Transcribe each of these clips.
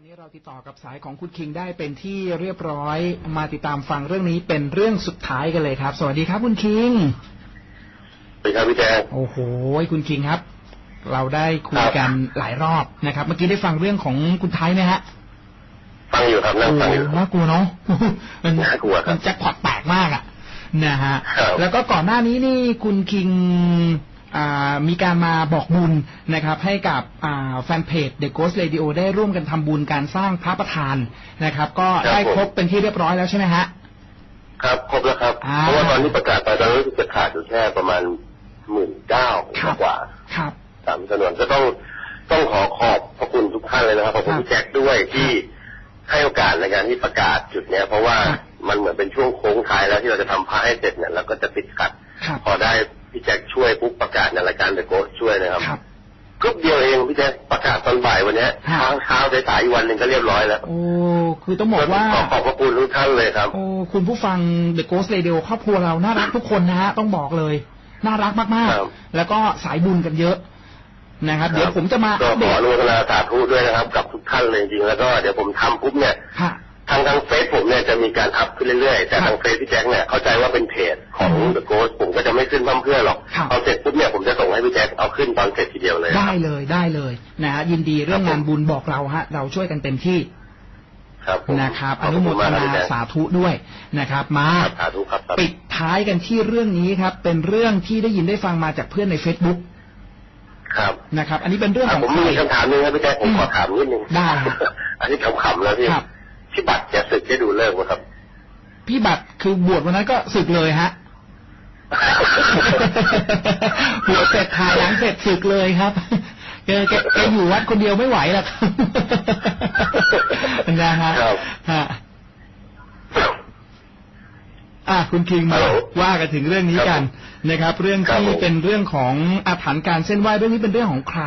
อนนี้เราติดต่อกับสายของคุณคิงได้เป็นที่เรียบร้อยมาติดตามฟังเรื่องนี้เป็นเรื่องสุดท้ายกันเลยครับ สวัสดีครับคุณคิงสวัสดีครับพี่แจ๊คโอ้โหคุณคิงครับ เราได้คุยกันหลายรอบนะครับ เมื่อกี้ได้ฟังเรื่องของคุณไทยไหมฮะฟังอยู่ครับนั่งโอ้ฟังโหอยู่น่ากลัวเนาะมันน่ากลัวครับมันแจ็คพอตแตกมากอะนะฮะครับแล้วก็ก่อนหน้านี้นี่คุณคิงอ่า มีการมาบอกบุญนะครับ ให้กับอ่าแฟนเพจ The Ghost Radio ได้ร่วมกันทำบุญการสร้างพระประธานนะครับ ก็ได้ครบเป็นที่เรียบร้อยแล้วใช่ไหมฮะครับครบแล้วครับอ่าเพราะว่าตอนนี้ประกาศไปตอนนี้จะขาดอยู่แค่ประมาณหมื่นเก้าครับกว่าครับตามจำนวนก็ต้องต้องขอขอบพระคุณทุกท่านเลยนะครับขอบคุณครับพี่แจ็คด้วยที่ให้โอกาสในการที่ประกาศจุดเนี้ย เพราะว่าครับมันเหมือนเป็นช่วงโค้งท้ายแล้วที่เราจะทำพระให้เสร็จเนี่ยเราก็จะติดขัดครับพอได้ พี่แจ็คช่วยปุ๊บประกาศในรายการ The Ghost ช่วยนะครับครับปุ๊บเดียวเองพี่แจ็คประกาศตอนบ่ายวันเนี้ยครับเช้าเช้าสายๆอีกวันหนึ่งก็เรียบร้อยแล้วโอ้คือต้องบอกว่าขอขอบพระคุณทุกท่านเลยครับโอ้คุณผู้ฟัง The Ghost Radio ครอบครัวเราน่ารักทุกคนนะฮะต้องบอกเลย น่ารักมากครับๆแล้วก็สายบุญกันเยอะนะครับเดี๋ยวผมจะมาก็อัปเดตขออนุโมทนาสาธุด้วยนะครับ กับทุกท่านเลยจริงๆแล้วก็เดี๋ยวผมทำปุ๊บเนี่ยค่ะทางทางเฟซผมเนี่ยจะมีการ up ขึ้นเรื่อยๆ แต่ครับทางเฟซพี่แจ็คเนี่ยเข้าใจว่าเป็นเพจ ของอืม The Ghost ผมก็จะไม่ขึ้นเพื่อนๆหรอกครับเอาเสร็จปุ๊บเนี่ยผมจะส่งให้พี่แจ็คเอาขึ้นตอนเสร็จทีเดียวเลย ได้เลยได้เลยนะฮะยินดีเรื่องครับผมงานบุญบอกเราฮะ เราช่วยกันเต็มที่ครับผมนะครับขอบนุโมคุณทมากครับนาพี่แจ็คสาธุด้วยนะครับ มาครับสาธุครับสาธุปิดท้ายกันที่เรื่องนี้ครับ เป็นเรื่องที่ได้ยินได้ฟังมาจากเพื่อนใน Facebook ครับนะครับ อันนี้เป็นเรื่องอะของผมใครมีคำถามหนึงครับพี่แจ็คผมอืมขอถามนิดนึงได้ครับอันนี้ขำๆแล้วพี่ครับพี่บัตรแกศึกได้ดูเลิกไหมครับ พี่บัตรคือบวชวันนั้นก็สึกเลยฮะ บวชเสร็จถ่ายหลังเสร็จสึกเลยครับแกแกแกอยู่วัดคนเดียวไม่ไหวหรอกนะฮะครับฮะอะคุณคิงมาฮัลโหลว่ากันถึงเรื่องนี้ครับกันนะครับ เรื่องครับที่ผมเป็นเรื่องของอาถรรพ์การเส้นไหว้เรื่องนี้เป็นเรื่องของใคร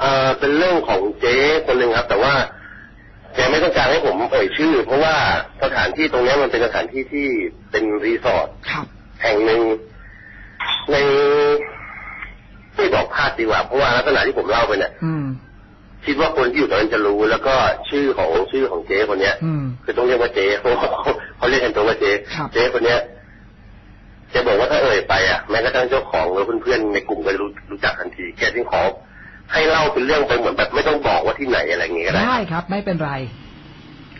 เอ่อเป็นเรื่องของเจ๊คนหนึ่งครับ แต่ว่าแกไม่ต้องการให้ผมเอ่ยชื่อ เพราะว่าสถานที่ตรงเนี้ยมันเป็นสถานที่ที่เป็นรีสอร์ทครับ แห่งหนึ่งในไม่บอกพลาดดีกว่าเพราะว่าลักษณะที่ผมเล่าไปเนี่ยอืมคิดว่าคนที่อยู่ตรงนั้นจะรู้แล้วก็ชื่อของชื่อของเจ๊คนเนี้ยอืมคือต้องเรียกว่าเจ๊เพราะว่าเขาเขาเรียกกันตัวว่าเจ๊ครับเจ๊คนเนี้ยแกบอกว่าถ้าเอ่ยไปอะแม้กระทั่งเจ้าของหรือเพื่อนๆในกลุ่มก็รู้รู้จักทันทีแกจึงขอให้เล่าเป็นเรื่องไปเหมือนแบบไม่ต้องบอกว่าที่ไหนอะไรอย่างเงี้ยก็ได้ได้ครับ ไม่เป็นไร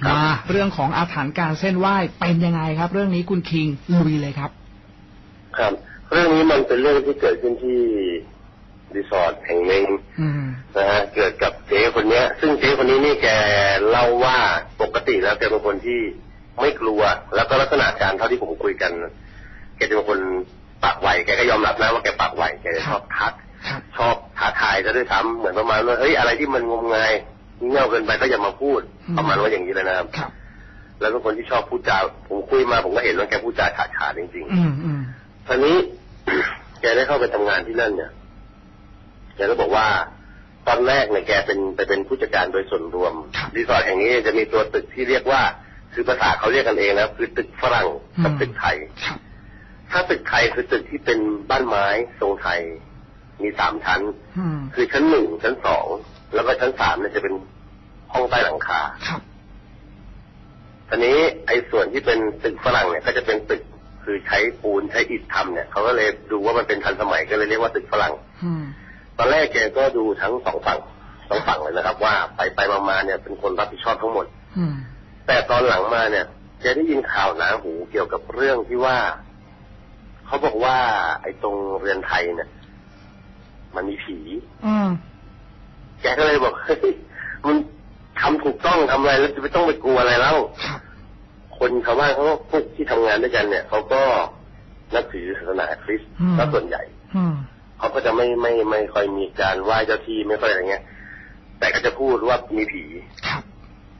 ครับมาเรื่องของอาถรรพ์การเส้นไหว้เป็นยังไงครับ เรื่องนี้คุณคิงลุยเลยครับ ครับ เรื่องนี้มันเป็นเรื่องที่เกิดขึ้นที่รีสอร์ทแห่งหนึ่งอืมนะฮะเกิดกับเจ๊คนเนี้ย ซึ่งเจ๊คนนี้นี่แกเล่าว่าปกติแล้วแกเป็นคนที่ไม่กลัว แล้วก็ลักษณะการเท่าที่ผมคุยกันแกจะเป็นคนปากไวแกก็ยอมรับนะว่าแกปากไวแกจะชอบทักครับชอบท้าทายจะด้วยซ้ำเหมือนประมาณว่าเฮ้ยอะไรที่มันงมงายงี่เง่าเกินไปก็อย่ามาพูดอืมประมาณว่าอย่างนี้เลยนะครับครับ แล้วเป็นคนที่ชอบพูดจาผมคุยมาผมก็เห็นว่าแกพูดจาฉาดฉาดจริงอื มอืมๆทีนี้แกได้เข้าไปทำงานที่นั่นเนี่ยแกก็บอกว่าตอนแรกเนี่ยแกเป็นไปเป็นผู้จัดการโดยส่วนรวมครับรีสอร์ทแห่งนี้จะมีตัวตึกที่เรียกว่าคือภาษาเขาเรียกกันเองนะคือตึกฝรั่งกับตึกไทยครับถ้าตึกไทยคือตึกที่เป็นบ้านไม้ทรงไทย มีสามชั้นอืมคือชั้นหนึ่งชั้นสองแล้วก็ชั้นสามเนี่ยจะเป็นห้องใต้หลังคาครับทีนี้ไอ้ส่วนที่เป็นตึกฝรั่งเนี่ยก็จะเป็นตึก คือใช้ปูนใช้อิฐทำเนี่ยเขาก็เลยดูว่ามันเป็นทันสมัยก็เลยเรียกว่าตึกฝรั่งอืมตอนแรกแกก็ดูทั้งสองฝั่งสองฝั่งเลยนะครับ ว่าไปไปมามาเนี่ยเป็นคนรับผิดชอบทั้งหมดอืมแต่ตอนหลังมาเนี่ยแกได้ยินข่าวหนาหูเกี่ยวกับเรื่องที่ว่าเขาบอกว่า ไอ้ตรงเรือนไทยเนี่ย มันมีผีอืมแกก็เลยบอกเฮ้ยมันทำถูกต้องทำอะไรแล้วจะไม่ต้องไปกลัวอะไรแล้ว ครับคนชาวบ้านเขาก็พวกที่ทำงานด้วยกันเนี่ยเขาก็นับถือศาสนาคริสต์อืมซะส่วนใหญ่อืมเขาก็จะไม่ไม่ไม่ค่อยมีการไหว้เจ้าที่ไม่ค่อยอะไรเงี้ย แต่ก็จะพูดว่ามีผีครับ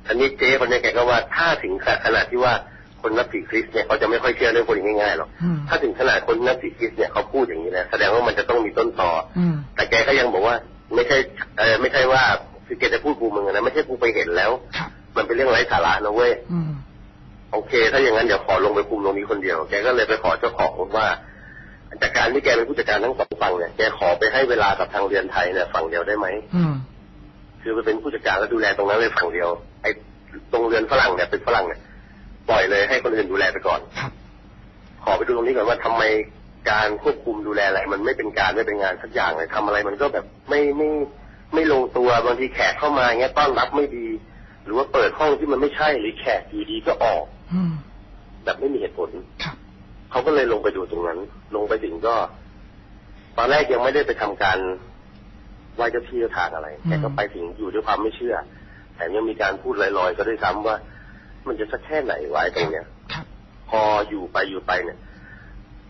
อันนี้เจ๊คนเนี้ยแกก็ว่าถ้าถึงขนาดที่ว่าคนนับถือคริสต์เนี่ยเขาจะไม่ค่อยเชื่อเรื่องพวกนี้ง่ายๆหรอกอืมถ้าถึงขนาดคนนับถือคริสต์เนี่ยเขาพูดอย่างนี้นะแสดงว่ามันจะต้องมีต้นตออืมแต่แกก็ยังบอกว่า ไม่ใช่เออไม่ใช่ว่าคือแกจะพูดกูมึงอะนะไม่ใช่กูไปเห็นแล้วครับมันเป็นเรื่องไร้สาระนะเว้ยอืม โอเค ถ้าอย่างนั้นเดี๋ยวขอลงไปคุมตรงนี้คนเดียว แกก็เลยไปขอเจ้าของว่าจากการที่แกเป็นผู้จัดการทั้งสองฝั่งเนี่ย แกขอไปให้เวลากับทางเรียนไทยเนี่ยฝั่งเดียวได้ไหมอืมคือไปเป็นผู้จัดการแล้วดูแลตรงนั้นเลยฝั่งเดียว ไอ้ตรงเรือนฝรั่งเนี่ยเป็นฝรั่งเนี่ยปล่อยเลยให้คนอื่นดูแลไปก่อนครับขอไปดูตรงนี้ก่อนว่าทำไมการควบคุมดูแลอะไรมันไม่เป็นการไม่เป็นงานสักอย่างเลยทำอะไรมันก็แบบไม่ไม่ไม่ลงตัวบางทีแขกเข้ามาเงี้ยต้อนรับไม่ดี หรือว่าเปิดห้องที่มันไม่ใช่หรือแขกอยู่ดีก็ออกอืม แบบไม่มีเหตุผลครับเขาก็เลยลงไปดูตรงนั้น ลงไปถึงก็ ตอนแรกยังไม่ได้ไปทำการไหว้เจ้าที่เจ้าทางอะไรแต่ก็ไปถึงอยู่ด้วยความไม่เชื่อ แต่ยังมีการพูดลอยๆก็ด้วยซ้ำว่า มันจะสักแค่ไหนไวะไอ้ตรงเนี้ยครับพออยู่ไปอยู่ไปเนี่ย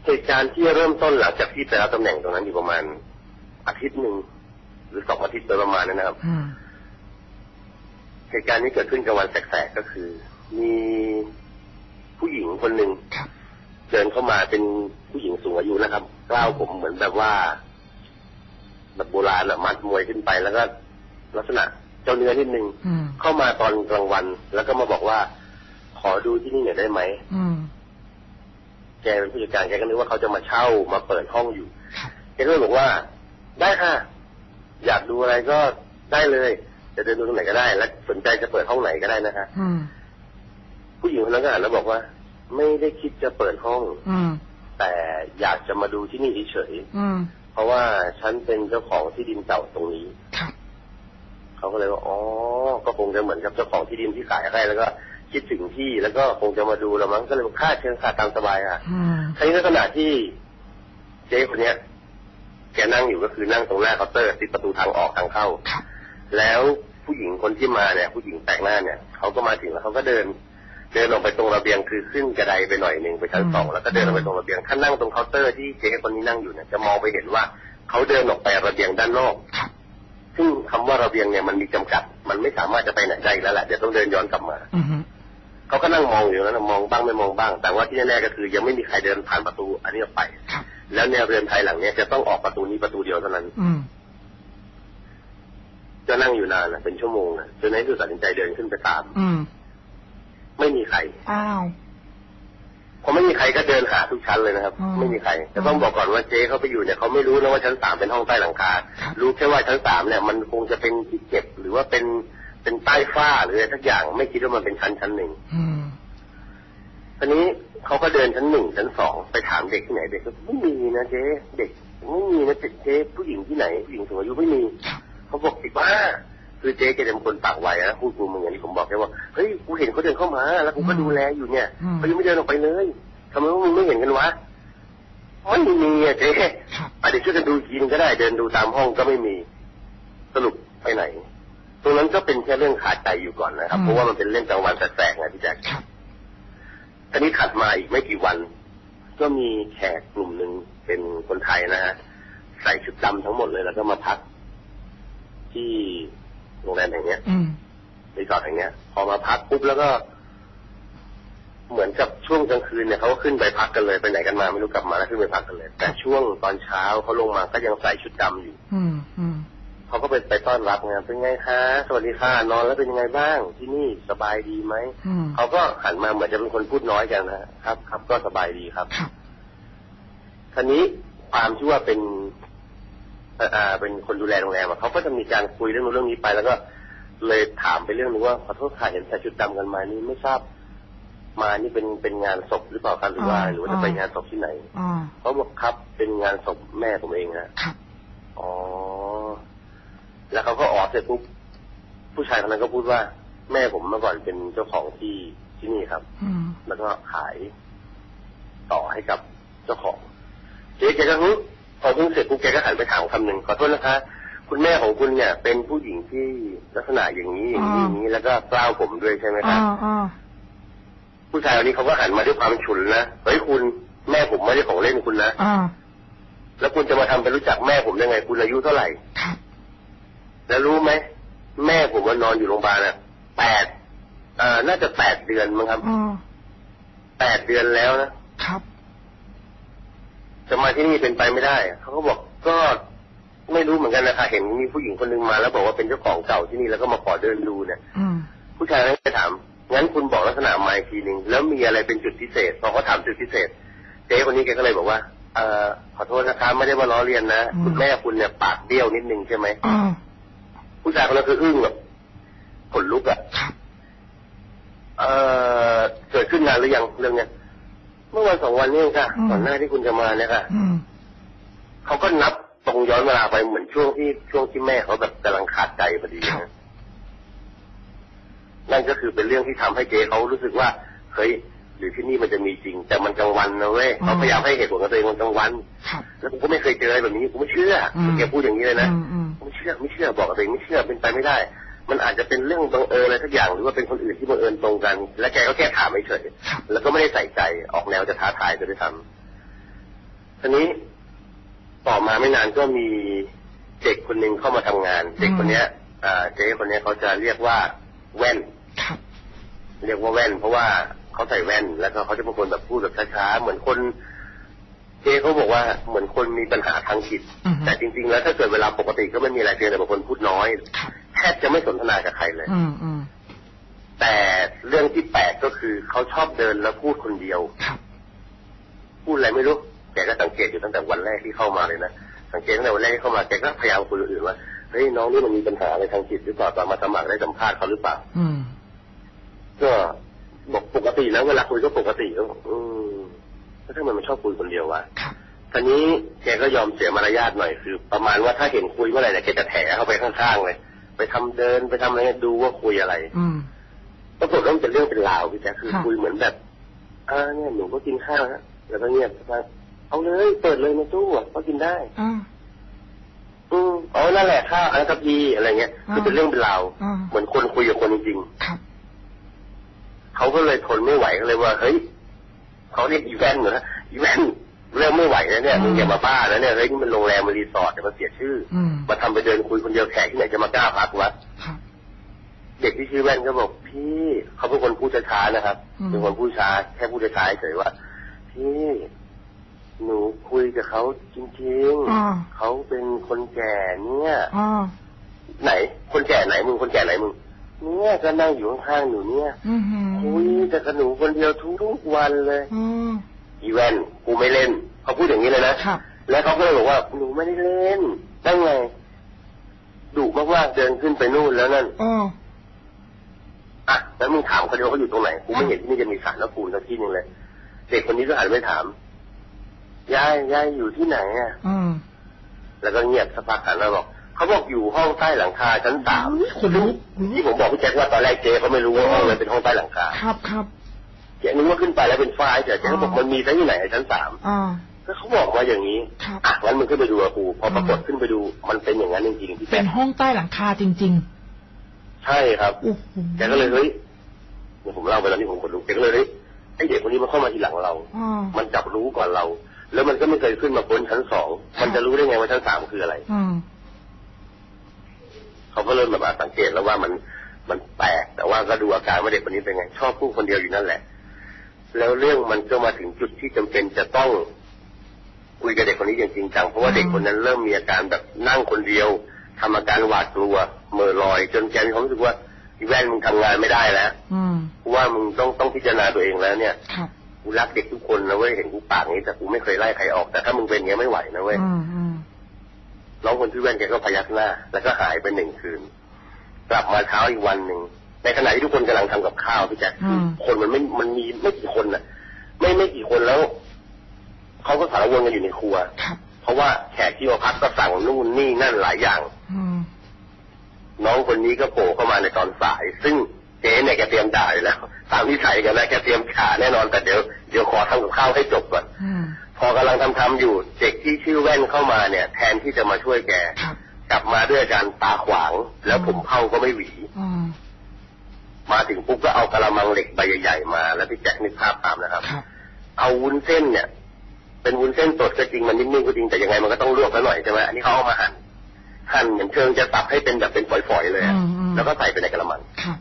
เหตุการณ์ที่เริ่มต้นหลังจากที่ไปรับตำแหน่งตรงนั้นอยู่ประมาณอาทิตย์หนึ่งหรือสองอาทิตย์โดยประมาณนั้นนะครับอืมเหตุการณ์นี้เกิดขึ้นกลางวันแสกๆก็คือ มี ผู้หญิงคนหนึ่งครับเดินเข้ามาเป็นผู้หญิงสูงอายุนะครับกล้าวผมเหมือนแบบว่าแบบโบราณอะมัดมวยขึ้นไปแล้วก็ ลักษณะเจ้าเนื้อนิดนึงอืมเข้ามาตอนกลางวัน แล้วก็มาบอกว่า ขอดูที่นี่หน่อยได้ไหมอืมแกเป็นผู้จัดการแกก็นึกว่าเขาจะมาเช่ามาเปิดห้องอยู่ครับแกก็เลยบอกว่า ได้ค่ะ อยากดูอะไรก็ได้เลย จะเดินดูตรงไหนก็ได้ และสนใจจะเปิดห้องไหนก็ได้นะคะอืม ผู้หญิงคนนั้นก็หันแล้วบอกว่า ไม่ได้คิดจะเปิดห้อง อืม แต่อยากจะมาดูที่นี่เฉยอืม ๆเพราะว่าฉันเป็นเจ้าของที่ดินเก่าตรงนี้ ครับ เขาก็เลยว่า อ๋อ ก็คงจะเหมือนกับเจ้าของที่ดินที่ขายให้แล้วก็คิดถึงที่แล้วก็คงจะมาดูแล้วมั้งก็เลยบอกค่าเชิญค่าตามสบายอะอืม ทีนี้ในขณะที่เจ๊คนเนี้ย แกนั่งอยู่ก็คือนั่งตรงหน้าเคาน์เตอร์ติดประตูทางออกทางเข้า ครับ แล้วผู้หญิงคนที่มาเนี่ย ผู้หญิงแปลกหน้าเนี่ยเขาก็มาถึงแล้วเขาก็เดิน เดินออกไปตรงระเบียงคือขึ้นกระไดไปหน่อยหนึ่งไปชั้นสองแล้วก็เดินออกไปตรงระเบียงถ้านั่งตรงเคาน์เตอร์ที่เจ๊คนนี้นั่งอยู่เนี่ยจะมองไปเห็นว่าเขาเดินออกไประเบียงด้านนอกครับซึ่งคำว่าระเบียงเนี่ยมันมีจำกัด มันไม่สามารถจะไปไหนได้อีกแล้วแหละเดี๋ยวต้องเดินย้อนกลับมาอืมเขาก็นั่งมองอยู่แล้วนะมองบ้างไม่มองบ้าง แต่ว่าที่แน่ๆก็คือยังไม่มีใครเดินผ่านประตูอันนี้ออกไปครับแล้วแนวเรือนไทยหลังเนี้ยจะต้องออกประตูนี้ประตูเดียวเท่านั้น อืมจะนั่งอยู่นานนะเป็นชั่วโมงนะจนในที่สุดตัดสินใจเดินขึ้นไปตาม อืม ไม่มีใคร อ้าวพอไม่มีใครก็เดินหาทุกชั้นเลยนะครับอืมไม่มีใครแต่ต้องบอกก่อนว่าเจ๊เขาไปอยู่เนี่ยเขาไม่รู้นะว่าชั้นสามเป็นห้องใต้หลังคาครับรู้แค่ว่าชั้นสามเนี่ย มันคงจะเป็นที่เก็บหรือว่าเป็นเป็นใต้ฝ้าหรืออะไรสักอย่าง ไม่คิดว่ามันเป็นชั้นชั้นหนึ่งอืมทีนี้เขาก็เดินชั้นหนึ่งชั้นสองไปถามเด็กที่ไหนเด็กก็ไม่มีนะเจ๊เด็กไม่มีนะเจ๊ผู้หญิงที่ไหนผู้หญิงสูงอายุไม่มีครับเขาบอกติว่า คือเจ๊แกจะเป็นคนปากไวนะพูดกูมึงอย่างที่ผมบอกแกว่าเฮ้ยกูเห็นเขาเดินเข้ามา แล้วกูก็ดูแลอยู่เนี่ยอืมเขายังไม่เดินออกไปเลยทำไมว่ามึงไม่เห็นกันวะไม่มีอะเจ๊ครับอะเดี๋ยวช่วยกันดูอีกทีนึงก็ได้เดินดูตามห้องก็ไม่มี สรุปไปไหน ตรงนั้นก็เป็นแค่เรื่องขาดใจอยู่ก่อนนะครับอืมเพราะว่ามันเป็นเรื่องกลางวันแสกๆไงพี่แจ๊คครับทีนี้ถัดมาอีกไม่กี่วัน ก็มีแขกกลุ่มหนึ่งเป็นคนไทยนะฮะใส่ชุดดำทั้งหมดเลยแล้วก็มาพัก ที่ โรงแรมแห่งเนี้ยอืมรีสอร์ทแห่งเนี้ย พอมาพักปุ๊บแล้วก็ เหมือนกับช่วงกลางคืนเนี่ยเขาก็ขึ้นไปพักกันเลยไปไหนกันมาไม่รู้กลับมาแล้วขึ้นไปพักกันเลย แต่ช่วงตอนเช้าเขาลงมาก็ยังใส่ชุดดำอยู่ อืมอืมเขาก็ไปไปต้อนรับไงเป็นไงคะสวัสดีค่ะนอนแล้วเป็นยังไงบ้าง ที่นี่สบายดีไหมอืมเขาก็หันมาเหมือนจะเป็นคนพูดน้อยกันนะครับ ครับก็สบายดีครับ ครับทีนี้ความที่ว่าเป็น เอ่ออ่าเป็นคนดูแลโรงแรมอะเขาก็จะมีการคุยเรื่องนู้นเรื่องนี้ไปแล้วก็เลยถามไปเรื่องนึงว่าขอโทษค่ะเห็นใส่ชุดดำกันมานี่ไม่ทราบมานี่เป็นเป็นงานศพหรือเปล่าครับหรือว่าอ่าหรือว่าจะไปงานศพที่ไหนอ่าเขาบอกครับเป็นงานศพแม่ผมเองฮะครับอ๋อแล้วเขาก็ออกเสร็จปุ๊บผู้ชายคนนั้นก็พูดว่า แม่ผมเมื่อก่อนเป็นเจ้าของที่ที่นี่ครับอืมแล้วก็ขายต่อให้กับเจ้าของเจ๊แกก็ฮึพ อพูดเสร็จปุ๊บแกก็หันไปถามคำหนึ่งขอโทษนะคะ คุณแม่ของคุณเนี่ย เป็นผู้หญิงที่ลักษณะอย่างนี้อย่างนี้อย่างนี้แล้วก็กล้าวผมด้วยใช่ไหมคอ่ารับอ่าผู้ชายคนนี้เขาก็หันมาด้วยความฉุนนะเฮ้ยคุณแม่ผมไม่ได้ของเล่นคุณนะอ่าแล้วคุณจะมาทำเป็นรู้จักแม่ผมได้ไง คุณอายุเท่าไหร่ครับแล้วรู้ไหมแม่ผมว่านอนอยู่โรงพยาบาลอะแปดเอ่อน่าจะแปดเดือนมั้งครับอ่าแปดเดือนแล้วนะครับ จะมาที่นี่เป็นไปไม่ได้เขาก็บอกก็ไม่รู้เหมือนกันนะคะเห็นมีผู้หญิงคนหนึ่งมา แล้วบอกว่าเป็นเจ้าของเก่าที่นี่แล้วก็มาขอเดินดูเนี่ยอืมผู้ชายนั้นก็ถามงั้นคุณบอกลักษณะมาอีกทีหนึ่งแล้วมีอะไรเป็นจุดพิเศษพอเขาถามจุดพิเศษเจ๊คนนี้แกก็เลยบอกว่าเอ่อขอโทษนะคะไม่ได้ว่าล้อเลียนนะคุณแม่คุณเนี่ยปากเบี้ยวนิดนึงใช่ไหมอ่าผผู้ชายคนนั้นคืออึ้งแบบขนลุกอะครับเอ่อเกิดขึ้นนานหรือยังเรื่องเนี้ย เมื่อวันสองวันนี้เองค่ะอืมก่อนหน้าที่คุณจะมาเนี่ยค่ะอืมเขาก็นับตรงย้อนเวลาไปเหมือนช่วงที่ช่วงที่แม่เขาแบบกำลังขาดใจพอดีครับนะนั่นก็คือเป็นเรื่องที่ทำให้เจ๊เขารู้สึกว่าเฮ้ยหรือที่นี่มันจะมีจริง แต่มันกลางวันนะเว้ยเขาพยายามให้เหตุผลกับตัวเองมันกลางวันครับแล้วผมก็ไม่เคยเจออะไรแบบนี้ผมไม่เชื่ออมแกพูดอย่างนี้เลยนะอืมอืมไม่เชื่อไม่เชื่อบอกกับตัวเองไม่เชื่อเป็นไปไม่ได้ มันอาจจะเป็นเรื่องบังเอิญอะไรสักอย่างหรือว่าเป็นคนอื่นที่บังเอิญตรงกัน และแกก็แค่ถามเฉยครับๆแล้วก็ไม่ได้ใส่ใจออกแนวจะท้าทายจะด้วยซ้ำทีนี้ต่อมาไม่นานก็มีเด็กคนหนึ่งเข้ามาทำงาน เด็กคนเนี้ยอ่าเจ๊คนเนี้ยเขาจะเรียกว่าแว่นครับเรียกว่าแว่น เพราะว่าเขาใส่แว่น แล้วก็เขาจะเป็นคนแบบพูดแบบช้าๆเหมือนคนเจ๊เขาบอกว่าเหมือนคนมีปัญหาทางจิตอือฮึแต่จริง ๆ แล้วถ้าเกิดเวลาปกติก็ไม่มีอะไรเพียงแต่บางคนพูดน้อยครับ แทบจะไม่สนทนากับใครเลยอืมอืมแต่เรื่องที่แปลกก็คือเขาชอบเดินแล้วพูดคนเดียวครับพูดอะไรไม่รู้แกก็สังเกตอยู่ตั้งแต่วันแรกที่เข้ามาเลยนะสังเกตตั้งแต่วันแรกที่เข้ามาแกก็พยายามคุยกับคนอื่นว่าเฮ้ยน้องนี่มันมีปัญหาอะไรทางจิตหรือเปล่าตอนมาสมัครได้สัมภาษณ์เขาหรือเปล่าอืมก็บอกปกตินะเวลาคุยก็ปกติก็บอกอืมแล้วทำไมมันชอบคุยคนเดียววะครับทีนี้แกก็ยอมเสียมารยาทหน่อยคือ ประมาณว่าถ้าเห็นคุยเมื่อไหร่เนี่ยแกจะแถเข้าไปข้างๆเลย ไปทำเดินไปทำอะไรดูว่าคุยอะไร อืมปรากฏว่ามันเป็นเรื่องเป็นราวพี่แจ๊คคือค่ะคุยเหมือนแบบอ่าเนี่ยหนูก็กินข้าวนะแล้วก็เงียบสักพักเอาเลยเปิดเลยในตู้อะก็กินได้อ่าอืมเอานั่นแหละข้าวอันนั้นก็พีอะไรเงี้ยคือเป็นเรื่องเป็นราวอ่าเหมือนคนคุยกับคนจริงครับๆเขาก็เลยทนไม่ไหวก็เลยว่าเฮ้ยเขาเรียกอีแวนเหรออีแวน เริ่มไม่ไหวแล้วเนี่ยมึงอย่ามาบ้าแล้วเนี่ยเฮ้ยนี่มันโรงแรมมันรีสอร์ทเดี๋ยวมันเสียชื่อออืมมาทำไปเดินคุยคนเดียวแขกที่ไหนจะมากล้าพักวะครับเด็กที่ชื่อแว่นก็บอกพี่เขาเป็นคนพูดช้าๆนะครับอืมเป็นคนพูดช้าแค่พูดช้าๆเฉยๆว่าพี่หนูคุยกับเขาจริงอ่าๆเขาเป็นคนแก่เนี่ยอ่าไหน คนแก่ไหนมึงคนแก่ไหนมึงเนี่ยก็นั่งอยู่ข้างๆหนูเนี่ยอืมหืมคุยแต่กับหนูคนเดียวทุกวันเลย อืมอีแว่นกูไม่เล่นเขาพูดอย่างนี้เลยนะครับแล้วเขาก็เลยบอกว่าหนูไม่ได้เล่นได้ไงดุมากๆเดินขึ้นไปนู่นแล้วนั่นอ๋ออะแล้วมึงถามเขาดีว่าเขาอยู่ตรงไหนกูไม่เห็นที่นี่จะมีสารพระภูมิสักที่หนึ่งเลย เด็กคนนี้ก็หันไปถามยายยายอยู่ที่ไหนอะอืมแล้วก็เงียบสักพักหันมาบอกเขาบอกอยู่ห้องใต้หลังคาชั้นสามอุ๊ยขนลุกที่ผมบอกพี่แจ็คว่าตอนแรกเจ๊เขาไม่รู้ว่าห้องนั้นเป็นห้องใต้หลังคา ครับครับ เจ๊นึกว่าขึ้นไปแล้วเป็นฝ้ายแต่เจ๊เขาบอกมันมีซะที่ไหนชั้นสามอ่าก็เขาบอกมาอย่างนี้ครับอะงั้นมึงขึ้นไปดูกับกูพอปรากฏขึ้นไปดูมันเป็นอย่างนั้นจริงๆพี่เป็แจ็นคห้องใต้หลังคาจริงใช่ครับๆโอ้โหแกก็เลยเฮ้ยเดี๋ยวผมเล่าไปแล้วนี่ผมขนลุกแกก็เลยเฮ้ยไอเด็กคนนี้มันเข้ามาทีหลังเราอ่ามันจับรู้ก่อนเรา แล้วมันก็ไม่เคยขึ้นมาบนชั้นสอง มันจะรู้ได้ไงว่าชั้นสามคืออะไรอืมเขาก็เริ่มแบบมาสังเกตแล้วว่ามัน มันแปลก แต่ว่าก็ดูอาการว่าเด็กคนนี้เป็นไง ชอบพูดคนเดียวอยู่นั่นแหละ แล้วเรื่องมันก็มาถึงจุดที่จำเป็นจะต้องคุยกับเด็กคนนี้อย่างจริงจังเพราะว่าเด็กคนนั้นเริ่มมีอาการแบบนั่งคนเดียวทำอาการหวาดกลัวเหม่อลอย จนแกมีความรู้สึกว่าอีแว่นมึงทำงานไม่ได้แล้วอืมเพราะว่ามึงต้องต้องพิจารณาตัวเองแล้ว เนี่ยครับกูรักเด็กทุกคนนะเว้ยเห็นกูปากนี้แต่กูไม่เคยไล่ใครออกแต่ถ้ามึงเป็นอย่างเงี้ยไม่ไหวนะเว้ยอืมอืมน้องคนที่แว่นแกก็พยักหน้า แล้วก็หายไปหนึ่งคืน กลับมาเช้าอีกวันหนึ่ง ในขณะที่ทุกคนกำลังทำกับข้าวพี่แจ๊คคือคนมันไม่มันมีไม่กี่คนน่ะ ไม่ไม่กี่คนแล้วเขาก็สารวนกันอยู่ในครัวครับเพราะว่าแขกที่มาพักก็สั่งนู่นนี่นั่นหลายอย่างอืมน้องคนนี้ก็โผล่เข้ามาในตอนสาย ซึ่งเจ๊เนี่ยแกเตรียมด่าอยู่แล้วตามที่ใส่กันนะแกเตรียมขาแน่นอนแต่เดี๋ยวเดี๋ยวขอทำกับข้าวให้จบก่อนอืมพอกำลังทำทำอยู่เด็กที่ชื่อแว่นเข้ามาเนี่ย แทนที่จะมาช่วยแกครับกลับมาด้วยอาการตาขวาง แล้วผมเผาก็ไม่หวีอื มมาถึงปุ๊บก็เอากระมังเหล็กใบใหญ่ๆมา แล้วพี่แจ็คนึกภาพตามนะครับครับ เอาวุ้นเส้นเนี่ย เป็นวุ้นเส้นสดก็จริงมันนิ่มๆก็จริงแต่ยังไงมันก็ต้องลวกซะหน่อยใช่ไหมอันนี้เขาเอามาหั่นหั่นเหมือนเชิงจะตับให้เป็นแบบเป็นฝอยๆเลยอะอืมอืมแล้วก็ใส่ไปในกระมังครับ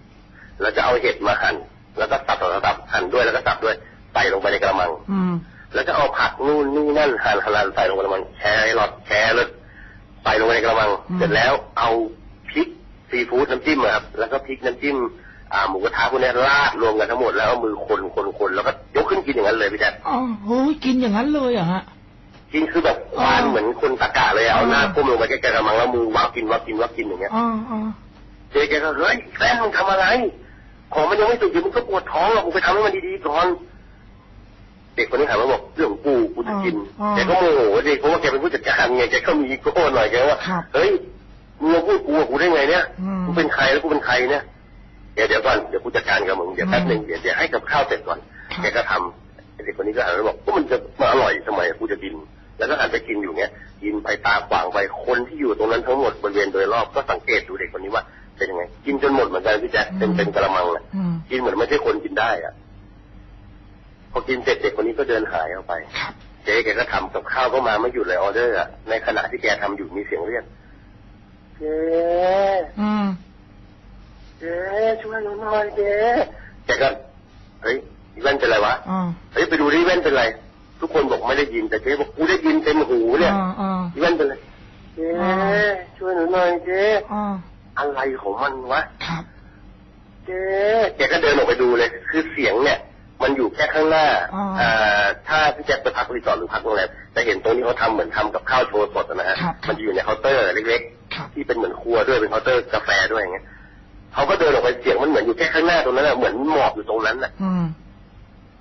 แล้วจะเอาเห็ดมาหั่นแล้วก็สับสับสับหั่นด้วยแล้วก็สับด้วยใส่ลงไปในกระมังอืมแล้วก็เอาผักนู่นนี่นั่นหั่นหั่นใส่ลงไปในกระมังแครอทแครอทใส่ลงไปในกระมังอืมเสร็จแล้วเอาพริกซีฟู้ดน้ำจิ้มอะครับแล้วก็พริกน้ำจิ้มอ่า หมูกระทะพวกนี้ราดรวมกันทั้งหมดแล้วเอามือคนคนคนแล้วก็ยกขึ้นกินอย่างนั้นเลยพี่แจ๊คอ๋อโหยกินอย่างนั้นเลยเหรอฮะกกินคือแบบควานอ๋อเหมือนคนตะกะเลยอะเอาอ๋อหน้าก้มลงไปใกล้ๆกระมังแล้วมือวางกินวางกินวางกินอย่างเงี้ยอ๋ออ๋อเจ๊แกก็เฮ้ยแฟนมึงทำอะไรของมันยังไม่สุกอยู่มึงก็ปวดท้องหรอกมึงไปทำให้มันดีๆก่อนเด็กคนนี้ถามมาบอกเรื่องของกูกูจะกินอ๋อแกก็โมโหเด็กเพราะว่าแกเป็นผู้จัดการไงแกก็มีอีโก้หน่อยแกว่าครับเฮ้ยมึงมาพูดกูกับกูได้ไงเนี่ยอืมกูเป็นใครแล้วกูเป็นใครเนี่ย เดี๋ยวเดี๋ยวก่อนเดี๋ยวกูจัดการกับมึงเดี๋ยวแป๊บหนึงเดี๋ยวเดี๋ยวให้กับข้าวเสร็จก่อนครับแกก็ทำเด็กคนนี้ก็หันมาบอกก็มันจะมาอร่อยทำไมกูจะกิน แล้วก็หันไปกินอยู่เงี้ยกินไปตาขวางไปคนที่อยู่ตรงนั้นทั้งหมดบริเวณโดยรอบก็สังเกตดูเด็กคนนี้ว่าเป็นยังไง กินจนหมดเหมือนกันพี่แจ๊คเต็มเต็มกระมังเลยอืมกินเหมือนไม่ใช่คนกินได้อะพอกินเสร็จเด็กคนนี้ก็เดินหายออกไปครับเจ๊แกก็ทำกับข้าวก็มาไม่หยุดเลยออเดอร์อะในขณะที่แกทำอยู่มีเสียงเรียกเจ๊อืมเจ๊ช่วยหนูหน่อยเจ๊แกก็เฮ้ยอีแว่นเป็นไรวะอ๋อเฮ้ยไปดูดิแว่นเป็นไร ทุกคนบอกไม่ได้ยินแต่เจ๊บอกกูได้ยินเต็มหูเนี่ยอ๋ออ๋ออีแว่นเป็นไรเจ๊อ๋อช่วยหนูหน่อยเจ๊อ๋ออะไรของมันวะครับเจ๊แกก็เดินออกไปดูเลย คือเสียงเนี่ย มันอยู่แค่ข้างหน้าอ๋อเอ่อถ้าพี่แจ็คไปพักรีสอร์ทหรือพักโรงแรมจะเห็นตรงนี้เขาทำเหมือนทำกับข้าวโชว์สดนะฮะครับมันจะอยู่ในเคาน์เตอร์เล็กครับๆที่เป็นเหมือนครัวด้วยเป็นเคาน์เตอร์กาแฟด้วยอย่างเงี้ย เขาก็เดินออกไปเสียงมันเหมือนอยู่แค่ข้างหน้าตรงนั้นน่ะเหมือนหมอบอยู่ตรงนั้นน่ะอืม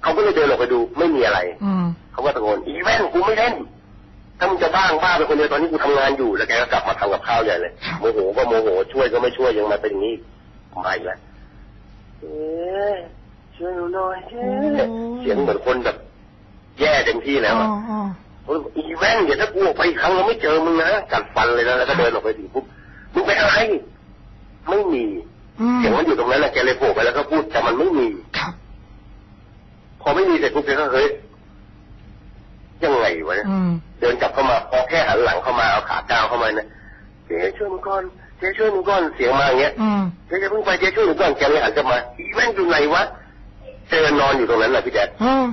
เขาก็เลยเดินออกไปดูไม่มีอะไรอืมเขาก็ตะโกนอีแว่นกูไม่เล่นถ้ามึงจะบ้ามึงบ้าไปคนเดียวตอนนี้กูทำงานอยู่แล้วแกก็กลับมาทำกับข้าวใหญ่เลยครับโมโหก็โมโหช่วยก็ไม่ช่วยยังมาเป็นอย่างนี้มาอีกแล้วเอ๊ะช่วยหนูหน่อยเจ๊เสียงเหมือนคนแบบ แย่เต็มที่แล้วอ๋ออะอ๋อโอ้ยอีแว่นเดี๋ยวถ้ากูออกไปอีกครั้งเราไม่เจอมึงนะกัดฟันเลยนะแล้วก็เดินออกไปถึงปุ๊บมึงเป็นอะไรไม่มี อืมเสียงมันอยู่ตรงนั้นแหละแกเลยโผล่ไปแล้วก็พูดแต่มันไม่มีครับ พอไม่มีเสร็จปุ๊บแกก็เฮ้ยยังไงวะเนี่ยอืมเดินกลับเข้ามาพอแค่หันหลังเข้ามาเอาขาก้าวเข้ามาเนี่ยเจ๊ช่วยหนูก่อนเจ๊ช่วยหนูก่อนเสียงมาอย่างเงี้ยอืมเจ๊จะเพิ่งไปเจ๊ช่วยหนูก่อนแกเลยหันกลับมาอีแว่นอยู่ไหนวะเจอนอนอยู่ตรงนั้นแหละพี่แจ๊คอ๋อ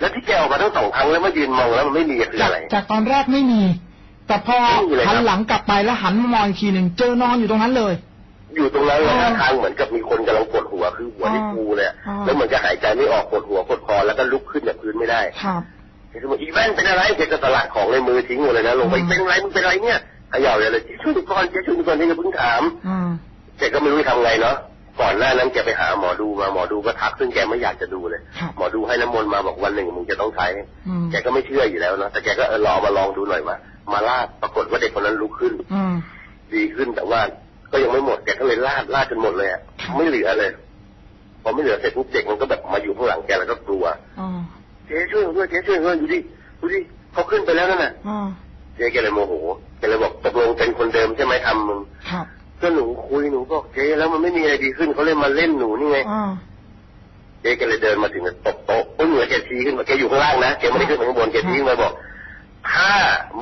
แล้วที่แกออกมาทั้งสองครั้งแล้วมายืนมองแล้วมันไม่มีคือจากอะไรจากตอนแรกไม่มี แต่พอไม่มีเลยครับหันหลังกลับไปแล้วหันมามองอีกทีหนึ่งเจอนอนอยู่ตรงนั้นเลย อยู่ตรงนั้นเลยอ๋อท่าทางเหมือนกับมีคนกำลังปวดหัวคือหัวที่อ๋อฟูเลยอะอ๋อแล้วเหมือนจะหายใจไม่ออกปวดหัวปวดคอแล้วก็ลุกขึ้นจากพื้นไม่ได้ครับแกก็บอกอีแว่นเป็นอะไรแกก็สลัดของในมือทิ้งหมดเลยนะลงไปอืมเป็นอะไรมึงเป็นอะไรเนี่ยเขย่าเลยเลยเจ๊ช่วยหนูก่อนเจ๊ช่วยหนูก่อนที่จะเพิ่งถามอืมแกก็ไม่รู้จะทำไงเนาะก่อนหน้านั้นแกไปหาหมอดูมาหมอดูก็ทักซึ่งแกไม่อยากจะดูเลยครับหมอดูให้น้ำมนต์มาบอกวันหนึ่งมึงจะต้องใช้อืมแกก็ไม่เชื่ออยู่แล้วเนาะแต่แกก็เออลองมาลองดูหน่อยมามาลาดปรากฏว่าเด็กคนนั้นลุกขึ้นอืมดีขึ้นแต่ว่า ก็ยังไม่หมดแกก็เลยลาดลาดจนหมดเลยอะไม่เหลือเลยพอไม่เหลือเสร็จปุ๊บเด็กมันก็แบบมาอยู่ข้างหลังแกแล้วก็กลัวอ๋อเจ๊ช่วยหนูด้วยเจ๊ช่วยหนูด้วยดูดิดูดิเขาขึ้นไปแล้วนั่นน่ะอ๋อเจ๊แกเลยโมโหแกเลยบอกตกลงเป็นคนเดิมใช่ไหมทำมึงครับก็หนูคุยหนูบอกเจ๊แล้วมันไม่มีอะไรดีขึ้นเขาเลยมาเล่นหนูนี่ไงอ๋อเจ๊แกเลยเดินมาถึงตบโต๊ะปึ้งเลยแกชี้ขึ้นมาแกอยู่ข้างล่างนะแกไม่ได้ขึ้นไปข้างบนแกชี้ขึ้นมาบอก ถ้า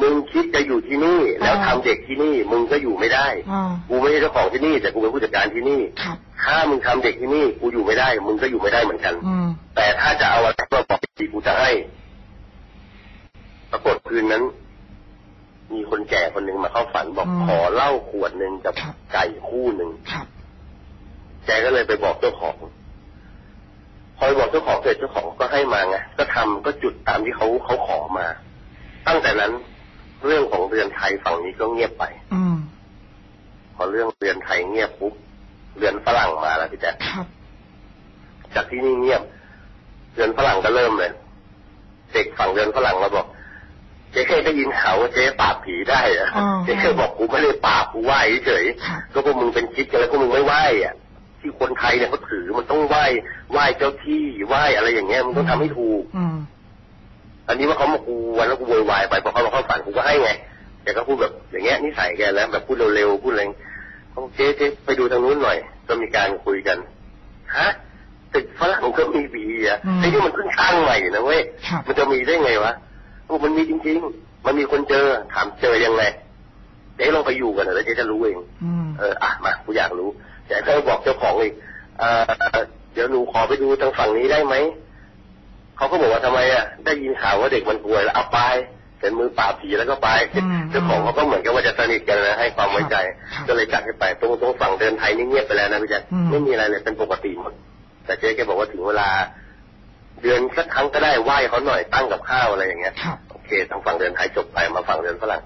มึงคิดจะอยู่ที่นี่ แล้วทำเด็กที่นี่ มึงก็อยู่ไม่ได้อ๋อกูไม่ใช่เจ้าของที่นี่ แต่กูเป็นผู้จัดการที่นี่ครับถ้ามึงทำเด็กที่นี่กูอยู่ไม่ได้ มึงก็อยู่ไม่ได้เหมือนกันอืมแต่ถ้าจะเอาอะไรมาบอกทีกูจะให้ปรากฏคืนนั้น มีคนแก่คนหนึ่งมาเข้าฝันบอกอืมขอเหล้าขวดหนึ่งกับครับไก่คู่หนึ่งครับแกก็เลยไปบอกเจ้าของพอไปบอกเจ้าของเสร็จเจ้าของก็ให้มาไงก็ทำก็จุดตามที่เขาเขาขอมา ตั้งแต่นั้นเรื่องของเรือนไทยฝั่งนี้ก็เงียบไป อืมพอเรื่องเรือนไทยเงียบปุ๊บเรือนฝรั่งมาแล้วพี่แจ๊คครับจากที่นี่เงียบ เรือนฝรั่งก็เริ่มเลยเด็กฝั่งเรือนฝรั่งมาบอกเจ๊เคยได้ยินข่าวว่าเจ๊ปราบผีได้เหรอะอ๋อเจ๊เคยบอกกูไม่ได้ปราบกูไหว้เฉยครับก็พวกมึงเป็นคิดกันแล้วพวกมึงไม่ไหว้อะที่คนไทยเนี่ยเขาถือมันต้องไหว้ไหว้เจ้าที่ไหว้อะไรอย่างเงี้ยมันต้องทำให้ถูก อืมอันนี้ว่าเขามากูวันแล้วกูโวยวายไปพอเขามาเข้าฝันกูก็ให้ไงแกก็พูดแบบอย่างเงี้ยนิสัยแกแล้วแบบพูดเร็วๆพูดอะไรเขาบอกเจ๊เจ๊ไปดูทางนู้นหน่อย ก็มีการคุยกันฮะตึกฝรั่งก็มีผีอะอืมไอ้นี่มันเพิ่งสร้างใหม่นะเว้ยครับมันจะมีได้ไงวะโอ้มันมีจริง ๆ มันมีคนเจอถามเจอยังไงเจ๊ลองไปอยู่กันเถอะแล้วเจ๊จะรู้เองอืมเอออะมากูอยากรู้แต่ก็บอกเจ้าของอีกเออเดี๋ยวหนูขอไปดูทางฝั่งนี้ได้ไหม เขาก็บอกว่าทำไมอะได้ยินข่าวว่าเด็กมันป่วยแล้วเอาไปเป็นมือปราบผีแล้วก็ไปอืมเจ้าของเขาก็เหมือนกับว่าจะสนิทกันนะให้ความไว้ใจครับก็เลยจัดให้ไปตรงตรงฝั่งเดินไทยนี่เงียบไปแล้วนะพี่แจ๊คอืมไม่มีอะไรเลยเป็นปกติหมด แต่เจ๊แกบอกว่าถึงเวลา เดือนสักครั้งก็ได้ไหว้เขาหน่อยตั้งกับข้าวอะไรอย่างเงี้ยครับโอเคเขตทางฝั่งเดินไทยจบไปมาฝั่งเดินฝรั่ง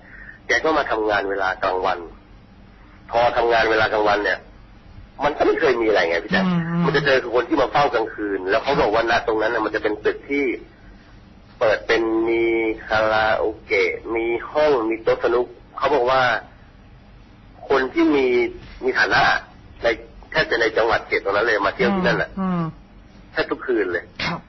แกก็มาทำงานเวลากลางวัน พอทำงานเวลากลางวันเนี่ย มันก็ไม่เคยมีอะไรไงพี่แจ๊คอืมอืมมันจะเจอคือคนที่มาเฝ้ากลางคืน แล้วเขาบอกว่าณตรงนั้นน่ะมันจะเป็นตึกที่ เปิดเป็นมีคาราโอเกะมีห้องมีโต๊ะสนุกเขาบอกว่า คนที่มีมีฐานะในแทบจะในจังหวัดเขตตรงนั้นเลยมาเที่ยวที่นั่นแหละอืมแทบทุกคืนเลยครับ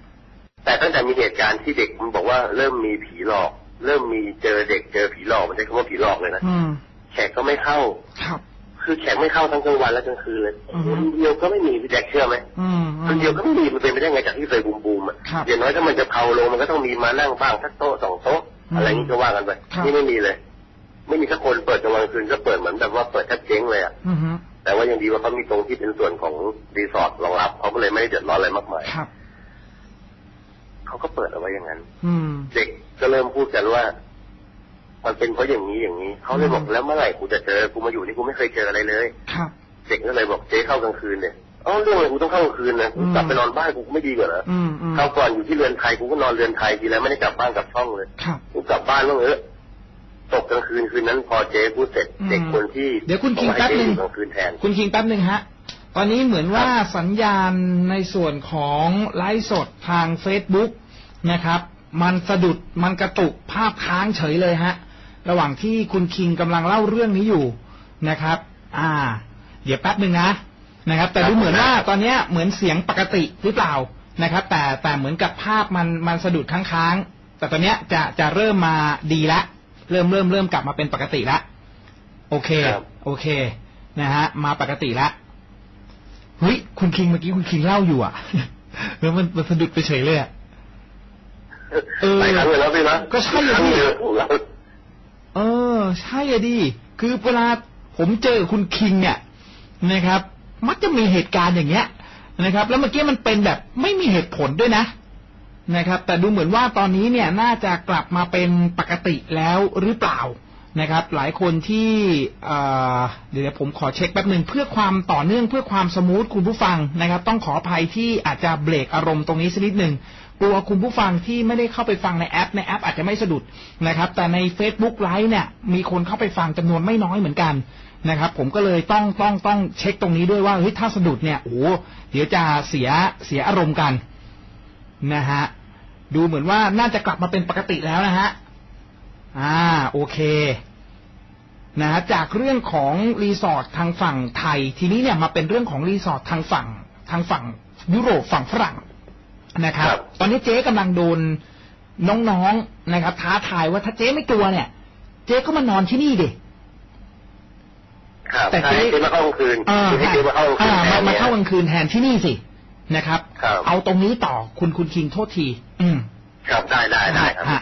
แต่ตั้งแต่มีเหตุการณ์ที่เด็กมันบอกว่าเริ่มมีผีหลอก เริ่มมีเจอเด็กเจอผีหลอกมันใช้คำว่าผีหลอกเลยนะอืมแขกก็ไม่เข้าครับ คือแขกไม่เข้าทั้งกลางวันและกลางคืนเลยอือฮึคนเดียวก็ไม่มีพี่แจ็คเชื่อไหมอืมคนเดียวก็ไม่มีมันเป็นไปได้ไงจากที่เคยบูมบูมๆอะครับอย่างน้อยถ้ามันจะเผาลงมันก็ต้องมีมานั่งบ้างสักโต๊ะสองโต๊ะอืมอะไรนี้ก็ว่ากันไปครับนี่ไม่มีเลย ไม่มีสักคนเปิดกลางวันกลางคืนก็เปิดเหมือนแบบว่าเปิดแทบเจ๊งเลยอะอืมฮึแต่ว่ายังดีว่าเขามีตรงที่เป็นส่วนของรีสอร์ทรองรับเขาก็เลยไม่ได้เดือดร้อนอะไรมากมายครับเขาก็เปิดเอาไว้อย่างนั้นอืมเด็กก็เริ่มพูดกันว่ามัน เป็นเพราะอย่างนี้อย่างนี้เขาเลยบอกอืมแล้วเมื่อไหร่กูจะเจอกูมาอยู่นี่กูไม่เคยเจออะไรเลยครับเด็กก็เลยบอกเจ๊เข้ากลางคืนเนี่ยเอ้าเรื่องอะไรกูต้องเข้ากลางคืนนะกูอืมกลับไปนอนบ้านกูไม่ดีกว่าเหรออืมอืมคราวก่อนอยู่ที่เรือนไทยกูก็นอนเรือนไทยทีแล้วไม่ได้กลับบ้านกลับช่องเลยครับกูกลับบ้านบ้างเออตกกลางคืนคืนนั้นพอเจ๊พูดเสร็จอืมเด็กคนที่เดี๋ยวคุณคิงบอกให้แป๊บเจ๊นึงอยู่กลางคืนแทนคุณคิงแป๊บหนึ่งฮะตอนนี้เหมือนว่าสัญญาณในส่วนของไลฟ์สดทาง Facebook นะครับ มันสะดุดมันกระตุกภาพค้างเฉยเลยฮะ ระหว่างที่คุณคิงกำลังเล่าเรื่องนี้อยู่นะครับ อ่า เดี๋ยวแป๊บหนึ่งนะนะครับ แต่ครับดูเหมือนผมว่าตอนเนี้ยเหมือนเสียงปกติหรือเปล่านะครับ แต่แต่เหมือนกับภาพมันมันสะดุดค้างๆแต่ตอนเนี้ยจะจะเริ่มมาดีละเริ่มเริ่มเริ่มกลับมาเป็นปกติละโอเคครับโอเค นะฮะ มาปกติละเฮ้ยคุณคิงเมื่อกี้คุณคิงเล่าอยู่อะแล้วมันมันสะดุดไปเฉยเลยอะเออหลายครั้งเลยแล้วพี่นะก็ใช่อะครั้งพี่เดียวของ เออ ใช่อะดิคือเวลาผมเจอคุณคิงเนี่ยนะครับ มักจะมีเหตุการณ์อย่างเงี้ยนะครับ แล้วเมื่อกี้มันเป็นแบบไม่มีเหตุผลด้วยนะนะครับ แต่ดูเหมือนว่าตอนนี้เนี่ยน่าจะกลับมาเป็นปกติแล้วหรือเปล่านะครับ หลายคนที่เอ่อเดี๋ยวผมขอเช็คแป๊บหนึ่งเพื่อความต่อเนื่องเพื่อความสมูทคุณผู้ฟังนะครับ ต้องขออภัยที่อาจจะเบรกอารมณ์ตรงนี้สักนิดหนึ่ง กลัวคุณผู้ฟังที่ไม่ได้เข้าไปฟังในแอป ในแอปอาจจะไม่สะดุดนะครับ แต่ใน Facebook ไลฟ์เนี่ย มีคนเข้าไปฟังจำนวนไม่น้อยเหมือนกันนะครับ ผมก็เลยต้องต้องต้องเช็คตรงนี้ด้วยว่าเฮ้ยถ้าสะดุดเนี่ยโอ้เดี๋ยวจะเสียเสียอารมณ์กันนะฮะดูเหมือนว่าน่าจะกลับมาเป็นปกติแล้วนะฮะอ่าโอเคนะฮะจากเรื่องของรีสอร์ททางฝั่งไทย ทีนี้เนี่ยมาเป็นเรื่องของรีสอร์ททางฝั่งทางฝั่งยุโรปฝั่งฝรั่ง นะครับครับ ตอนนี้เจ๊กำลังโดนน้องๆนะครับ ท้าทายว่าถ้าเจ๊ไม่กลัวเนี่ย เจ๊ก็มานอนที่นี่ดิครับแต่ใช่เจ๊เจ๊มาเข้ากลางคืนอ่าคือให้เจ๊มาเข้ากลางคืนอ่าแทมานมาเนี่ยเข้ากลางคืนแทนที่นี่สินะครับครับ เอาตรงนี้ต่อคุณคุณคิงโทษที อืมครับได้ได้ได้ครับฮะ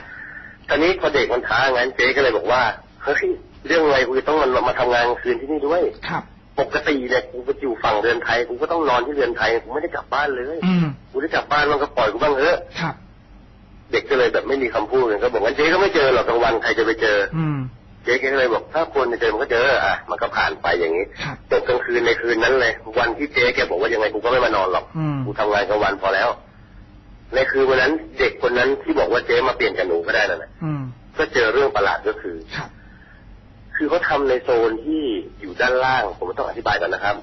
ตอนนี้พอเด็กมันท้างั้นเจ๊ก็เลยบอกว่าเฮ้ยเรื่องอะไรกูจะต้องมามาทำงานกลางคืนที่นี่ด้วยครับ ปกติเนี่ยกูก็อยู่ฝั่งเรือนไทยกูก็ต้องนอนที่เรือนไทยกูไม่ได้กลับบ้านเลยอืมกูได้กลับบ้านมันก็ปล่อยกูบ้างเถอะครับ เด็กก็เลยแบบไม่มีคำพูดเลยก็บอกงั้นเจ๊ก็ไม่เจอหรอกกลางวันใครจะไปเจอ อืมเจ๊ก็เลยบอกถ้าคนจะเจอมันก็เจออะมันก็ผ่านไปอย่างนี้ครับตกกลางคืนในคืนนั้นเลย วันที่เจ๊แกบอกว่ายังไงกูก็ไม่มานอนหรอกอืมกูทำงานกลางวันพอแล้วในคืนวันนั้นเด็กคนนั้นที่บอกว่าเจ๊มาเปลี่ยนกับหนูก็ได้นั่นแหละอืมก็เจอเรื่องประหลาดก็คือ ครับคือเขาทำในโซนที่อยู่ด้านล่าง ผมต้องอธิบายก่อนนะครับ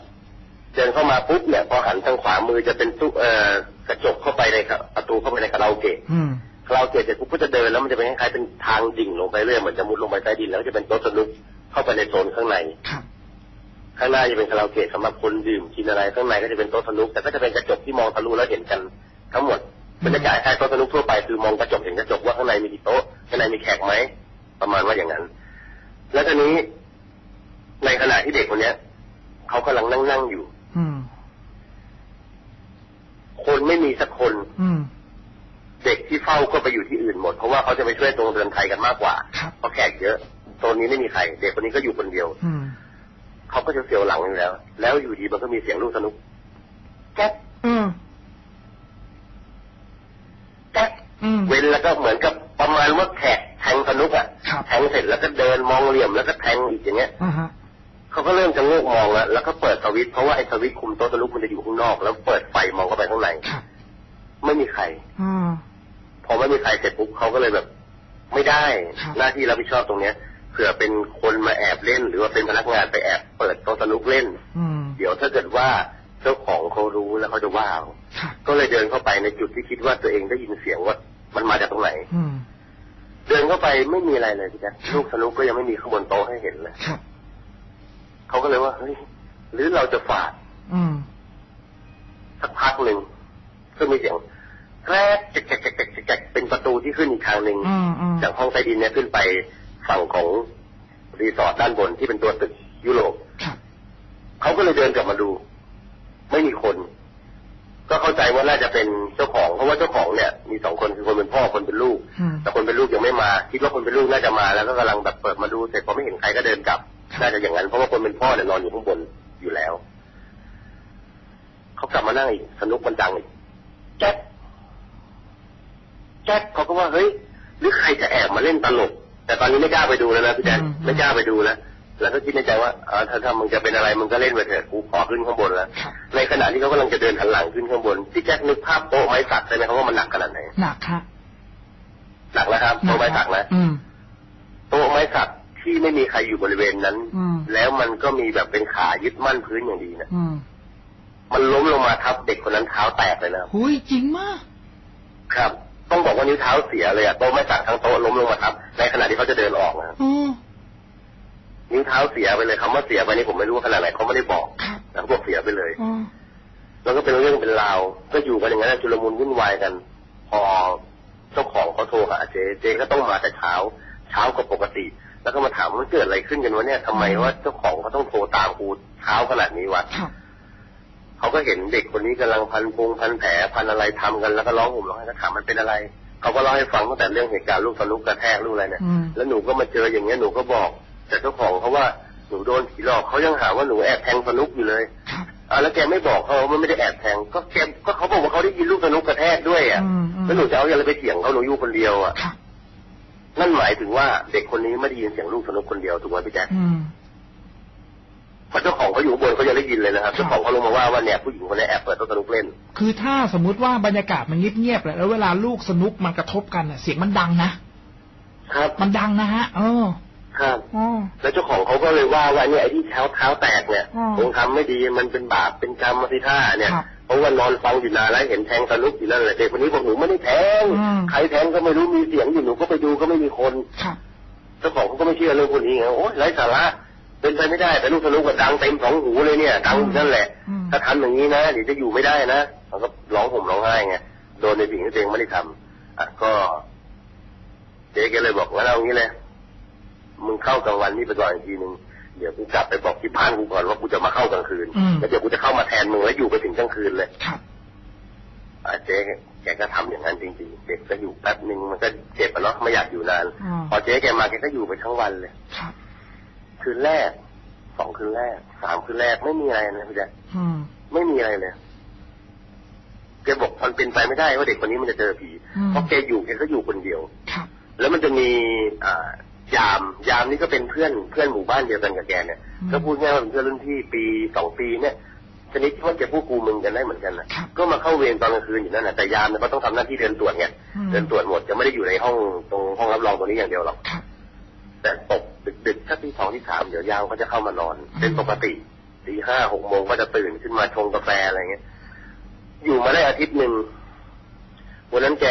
เดินเข้ามาปุ๊บเนี่ยพอหันทางขวามือจะเป็นตู้เอ่อกระจกเข้าไปในครับประตูเข้าไปในคาราโอเกะอืมคาราโอเกะเสร็จปุ๊บก็จะเดินแล้วมันจะเป็นคล้ายๆเป็นทางดิ่งลงไปเรื่อยเหมือนจะมุดลงไปใต้ดินแล้วก็จะเป็นโต๊ะสนุกเข้าไปในโซนข้างในครับข้างหน้าจะเป็นคาราโอเกะสำหรับคนดื่มกินอะไรข้างในก็จะเป็นโต๊ะสนุกแต่ก็จะเป็นกระจกที่มองทะลุแล้วเห็นกันทั้งหมดบรรยากาศคล้ายโต๊ะสนุกทั่วไปคือมองกระจกเห็นกระจกว่าข้างในมีกี่โต๊ะข้างในมีแขกไหมประมาณว่าอย่างนั้น แล้วทีนี้ในขณะที่เด็กคนเนี้ยเขากำลังนั่งนั่งๆอยู่ อืม คนไม่มีสักคน อืม เด็กที่เฝ้าก็ไปอยู่ที่อื่นหมด เพราะว่าเขาจะไปช่วยตรงเรือนไทยกันมากกว่าครับเพราะแขกเยอะโซนนี้ไม่มีใคร เด็กคนนี้ก็อยู่คนเดียว อืมเขาก็จะเสียวหลังอยู่แล้ว แล้วอยู่ดีมันก็มีเสียงลูกสนุกแก๊กอืมแก๊กอืมเว้นแล้วก็เหมือนกับประมาณว่าแขกแทงสนุกอะครับแทงเสร็จแล้วก็เดินมองเหลี่ยมแล้วก็แทงอีกอย่างเงี้ยอ่าฮะเขาก็เริ่มจะโงกมองแล้วแล้วก็เปิดสวิตช์เพราะว่าไอ้สวิตช์คุมโต๊ะสนุกมันจะอยู่ข้างนอก แล้วเปิดไฟมองเข้าไปข้างในครับไม่มีใครอืมพอไม่มีใครเสร็จปุ๊บเขาก็เลยแบบ ไม่ได้ครับหน้าที่รับผิดชอบตรงเนี้ยเผื่อเป็นคนมาแอบเล่น หรือว่าเป็นพนักงานไปแอบเปิดโต๊ะสนุกเล่นอืมเดี๋ยวถ้าเกิดว่าเจ้าของเขารู้แล้วเขาจะว่าเอาครับก็เลยเดินเข้าไปในจุดที่คิดว่าตัวเองได้ยินเสียงว่ามันมาจากตรงไหนอืม เดินเข้าไปไม่มีอะไรเลยพี่แจ๊คลูกสนุกก็ยังไม่มีข้างบนโต๊ะให้เห็นเลยครับเขาก็เลยว่าเฮ้ยหรือเราจะฝาดอืมสักพักหนึ่งก็มีเสียงแกรกแกรกแกรกแกรกแกรกแกรกเป็นประตูที่ขึ้นอีกทางหนึ่งอืมอืมจากห้องใต้ดินเนี่ยขึ้นไปฝั่งของรีสอร์ทด้านบนที่เป็นตัวตึกยุโรปครับเขาก็เลยเดินกลับมาดู ไม่มีคน ก็เข้าใจว่าน่าจะเป็นเจ้าของเพราะว่าเจ้าของเนี่ยมีสองคนคือคนเป็นพ่อคนเป็นลูกอืมแต่คนเป็นลูกยังไม่มาคิดว่าคนเป็นลูกน่าจะมาแล้วก็กำลังแบบเปิดมาดูเสร็จพอไม่เห็นใครก็เดินกลับน่าจะอย่างนั้นเพราะว่าคนเป็นพ่อเนี่ยนอนอยู่ข้างบนอยู่แล้วเขากลับมานั่งอีกสนุกมันดังอีกแจ๊กแจ๊กเขาก็ว่าเฮ้ยหรือใครจะแอบมาเล่นตลก แต่ตอนนี้ไม่กล้าไปดูแล้วนะพี่แจ๊คอืมไม่กล้าไปดูแล้ว แล้วก็คิดในใจว่าเออถ้าถ้ามึงจะเป็นอะไรมึงก็เล่นไปเถอะกูขอขึ้นข้างบนแล้วครับในขณะที่เขากำลังจะเดินหันหลังขึ้นข้างบนพี่แจ๊คนึกภาพโต๊ะไม้สักได้ไหมครับว่ามันหนักขนาดไหนหนักฮะหนักแล้วครับโต๊ะไม้สักนะอืมโต๊ะไม้สักที่ไม่มีใครอยู่บริเวณนั้นอืมแล้วมันก็มีแบบเป็นขายึดมั่นพื้นอย่างดีนะอืมมันล้มลงมาทับเด็กคนนั้นเท้าแตกเลยนะครับหุยจริงมากครับ ต้องบอกว่านิ้วเท้าเสียเลยอะโต๊ะไม้สักทั้งโต๊ะล้มลงมาทับในขณะที่เขาจะเดินออกนะอืม นิ้วเท้าเสียไปเลยคำว่าเสียไปนี่ผมไม่รู้ว่าขนาดไหนเขาไม่ได้บอกครับแต่เขาบอกเสียไปเลยอืมแล้วก็เป็นเรื่องเป็นราวก็อยู่กันอย่างนั้นชุลมุนวุ่นวายกัน พอเจ้าของเขาโทรหาเจ๊เจ๊ก็ต้องมาแต่เช้า เช้ากว่าปกติ แล้วก็มาถามว่ามันเกิดอะไรขึ้นกันวะเนี่ยทำไมว่าเจ้าของเขาต้องโทรตามกูเช้าขนาดนี้วะครับเขาก็เห็นเด็กคนนี้กำลังพันพงพันแผลพันอะไรทำกันแล้วก็ร้องห่มร้องไห้ก็ถามมันเป็นอะไรเขาก็เล่าให้ฟังตั้งแต่เรื่องเหตุการณ์ลูกสนุกกระแทกลูกอะไรเนี่ยอืมแล้วหนูก็มาเจออย่างเงี้ยหนูก็บอก แต่เจ้าของเขาว่าหนูโดนผีหลอกเขายังหาว่าหนูแอบแทงสนุกอยู่เลยครับอ่าแล้วแกไม่บอกเขาว่ามันไม่ได้แอบแทงก็แกก็เขาบอกว่าเขาได้ยินลูกสนุกกระแทกด้วยอะอืมอืมแล้วหนูจะเอาอะไรไปเถียงเขาหนูอยู่คนเดียวอะครับนั่นหมายถึงว่าเด็กคนนี้ไม่ได้ยินเสียงลูกสนุกคนเดียวถูกไหมพี่แจ๊คอืมเพราะเจ้าของเขาอยู่ข้างบนเขายังได้ยินเลยนะครับครับเจ้าของเขาลงมาว่าว่าเนี่ยผู้หญิงคนนี้แอบเปิดโต๊ะสนุกเล่น คือถ้าสมมุติว่าบรรยากาศมันเงียบๆแหละแล้วเวลาลูกสนุกมันกระทบกันน่ะเสียงมันดังนะครับมันดังนะฮะเออ ครับอ๋อแล้วเจ้าของเขาก็เลยว่าว่าเนี่ยไอ้ที่เท้าเท้าแตกเนี่ยอืมคงทำไม่ดีมันเป็นบาปเป็นกรรมมาสิท่าเนี่ยครับเพราะว่านอนฟังอยู่นานแล้วเห็นแทงสนุกอยู่นั่นแหละเด็กคนนี้บอกหนูไม่ได้แทงอืมใครแทงก็ไม่รู้มีเสียงอยู่หนูก็ไปดูก็ไม่มีคนครับเจ้าของเขาก็ไม่เชื่อเรื่องพวกนี้ไงโอ๊ยไร้สาระเป็นไปไม่ได้แต่ลูกสนุกก็ดังเต็มสองหูเลยเนี่ยดังอยู่นั่นแหละอืมถ้าทำอย่างนี้นะเดี๋ยวจะอยู่ไม่ได้นะเขาก็ร้องห่มร้องไห้ไงโดนในสิ่งที่ตัวเองไม่ได้ทำอะก็เจ๊แกเลยบอกว่าเอางี้เลย มึงเข้ากลางวันนี่ไปก่อนอีกทีหนึ่งเดี๋ยวกูกลับไปบอกที่บ้านกูก่อนว่ากูจะมาเข้ากลางคืนอืมแล้วเดี๋ยวกูจะเข้ามาแทนมึงแล้วอยู่ไปถึงกลางคืนเลยครับอะเจ๊แกก็ทำอย่างนั้นจริงๆ เด็กก็อยู่แป๊บหนึ่งมันก็เจ็บอะเนาะไม่อยากอยู่นานอืมพอเจ๊แกมาแกก็อยู่ไปทั้งวันเลยครับคืนแรกสองคืนแรกสามคืนแรกไม่มีอะไรนะพี่แจ๊คอืมไม่มีอะไรเลยแกบอกมันเป็นไปไม่ได้ว่าเด็กคนนี้มันจะเจอผีอืมเพราะแกอยู่แกก็อยู่คนเดียวครับแล้วมันจะมีอ่า ยาม ยามนี่ก็เป็นเพื่อนเพื่อนหมู่บ้านเดียวกันกับแกเนี่ยอืมก็พูดง่ายว่าเป็นเพื่อนรุ่นพี่ปีสองปีเนี่ยชนิดที่ว่าจะพูดกูมึงกันได้เหมือนกันนะครับก็มาเข้าเวรตอนกลางคืนอยู่นั่นแหละแต่ยามเนี่ยก็ต้องทำหน้าที่เดินตรวจไงอืมเดินตรวจหมดจะไม่ได้อยู่ในห้องตรงห้องรับรองตรงนี้อย่างเดียวหรอกครับแต่ตกดึกๆถ้าที่สองที่สามเดี๋ยวยามก็จะเข้ามานอนอืมเป็นปกติตีห้าหกโมงก็จะตื่นขึ้นมาชงกาแฟอะไรเงี้ยอยู่มาได้อาทิตย์หนึ่งวันนั้นแก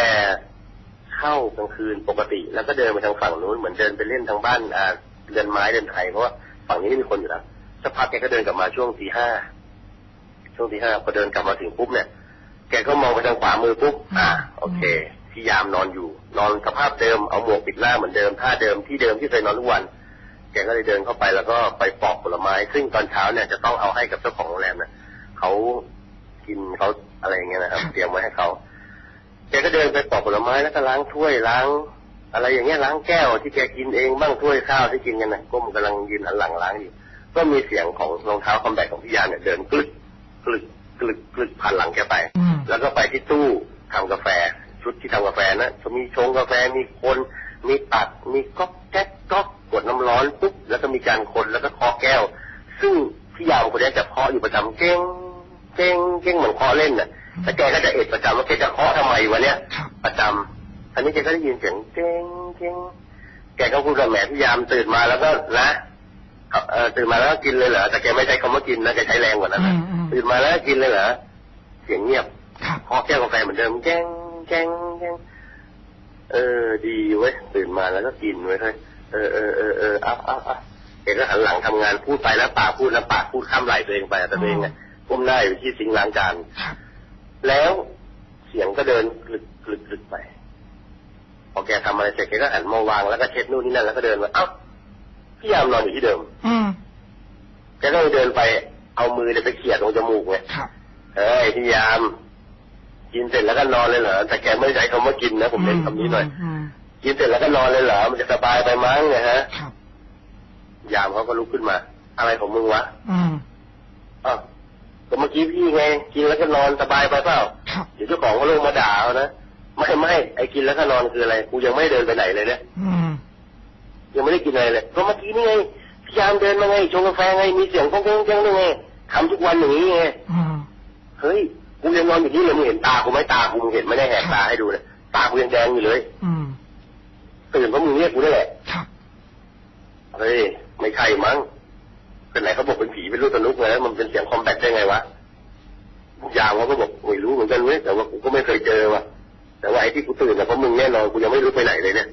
เข้ากลางคืนปกติ แล้วก็เดินไปทางฝั่งนู้นเหมือนเดินไปเล่นทางบ้านอ่าเดินไม้เดินไทยเพราะว่าฝั่งนี้ไม่มีคนอยู่แล้วสักพักแกก็เดินกลับมาช่วงตีห้าช่วงตีห้าพอเดินกลับมาถึงปุ๊บเนี่ยแกก็มองไปทางขวามือปุ๊บอ่าโอเคพี่ยามนอนอยู่ นอนสภาพเดิมเอาหมวกปิดหน้าเหมือนเดิมท่าเดิมที่เดิมที่เคยนอนทุกวันแกก็เลยเดินเข้าไปแล้วก็ไปปอกผลไม้ ซึ่งตอนเช้าเนี่ยจะต้องเอาให้กับเจ้าของโรงแรมเนี่ยเขากินเขาอะไรอย่างเงี้ยนะครับ เตรียมไว้ให้เขา กก็เดินไปปอกผลไม้แล้วก็ล้างถ้วยล้าง อะไรอย่างเงี้ยล้างแก้วที่แกกินเองบ้างถ้วยข้าวที่กินกันนะก้มกำลังยืนหันหลังล้างอยู่ก็มีเสียงของรองเท้าคอมแบทของพี่ยามเนี่ยเดินกลึกกลึกกลึกกลึกผ่านหลังแกไปอืมแล้วก็ไปที่ตู้ทำกาแฟ ชุดที่ทำกาแฟนะจะมีชงกาแฟมีคนมีตัดมีก๊อกแก๊กก๊อกกดน้ำร้อนปุ๊บแล้วก็มีการคนแล้วก็เคาะแก้ว ซึ่งพี่ยามคนนี้จะเคาะอยู่ประจำเก้งเก้งเก้งเหมือนเคาะเล่นน่ะ แต่แกก็จะเอะประจำว่าแกจะเคาะทำไมวะเนี่ยครับประจำอันนี้แกก็ได้ยินเสียงเจ้งเจ้งแกก็พูดกับแหมพยายามตื่นมาแล้วก็นะเออตื่นมาแล้วก็กินเลยเหรอแต่แกไม่ใช้คำว่ากินนะแกใช้แรงกว่านั้นนะอืมอืมตื่นมาแล้วก็กินเลยเหรอเสียงเงียบครับพอแก้วกาแฟเหมือนเดิมแจ้งแจ้งแจ้งเออ ดีเว้ยตื่นมาแล้วก็กินเว้ยเฮ้ยเออเออเออเออเอาเอาเอาแกก็หันหลังทำงานพูดไปแล้วปากพูดแล้วปากพูดข้ามไหลตัวเองไปแต่ตัวเองเนี่ยก้มหน้าอยู่ที่สิงค์ล้างจานครับ แล้วเสียงก็เดินกลึกกลึกกลึกไปพอแกทำอะไรเสร็จแกก็หันมาวางแล้วก็เช็ดนู่นนี่นั่นแล้วก็เดินมาเอ้าพี่ยามนอนอยู่ที่เดิม อืมแกก็เลยเดินไปเอามือเนี่ยไปเขี่ยตรงจมูกไงครับเฮ้ยพี่ยาม กินเสร็จแล้วก็นอนเลยเหรอแต่แกไม่ใช้คำว่ากินนะผมเน้นคำนี้หน่อยอืมกินเสร็จแล้วก็นอนเลยเหรอมันจะสบายไปมั้งเนี่ยฮะครับยามเขาก็ลุกขึ้นมา อะไรของมึงวะอืมอ้าว ก็เมื่อกี้พี่ไงกินแล้วก็นอนสบายไปเปล่าครับเดี๋ยวเจ้าของเขาลงมาด่าเอานะไม่ไม่ไอ้กินแล้วก็นอนคืออะไรกูยังไม่ได้เดินไปไหนเลยเนี่ยอืมยังไม่ได้กินอะไรเลยก็เมื่อกี้นี่ไงพยายามเดินมาไงชงกาแฟไงมีเสียงก้องแก้งแก้งด้วยไงทำทุกวันอย่างนี้ไงอืมเฮ้ยกูยังนอนอยู่นี่เลยมึงเห็นตากูไหมตากูมึงเห็นไม่ได้แหกตาให้ดูเลยตากูยังแดงอยู่เลยอืมตื่นเพราะมึงเรียกกูนี่แหละครับเฮ้ยไม่ใช่มั้ง เป็นไหนเขาบอกเป็นผีเป็นลูกตะนุกเลยมันเป็นเสียงคอมแบทได้ไงวะยามเขาก็บอกไม่รู้เหมือนกันเว้ยแต่ว่ากูก็ไม่เคยเจอว่ะแต่ว่าไอ้ที่กูตื่นนะเพราะมึงแน่นอนกูยังไม่รู้ไปไหนเลยเนี่ย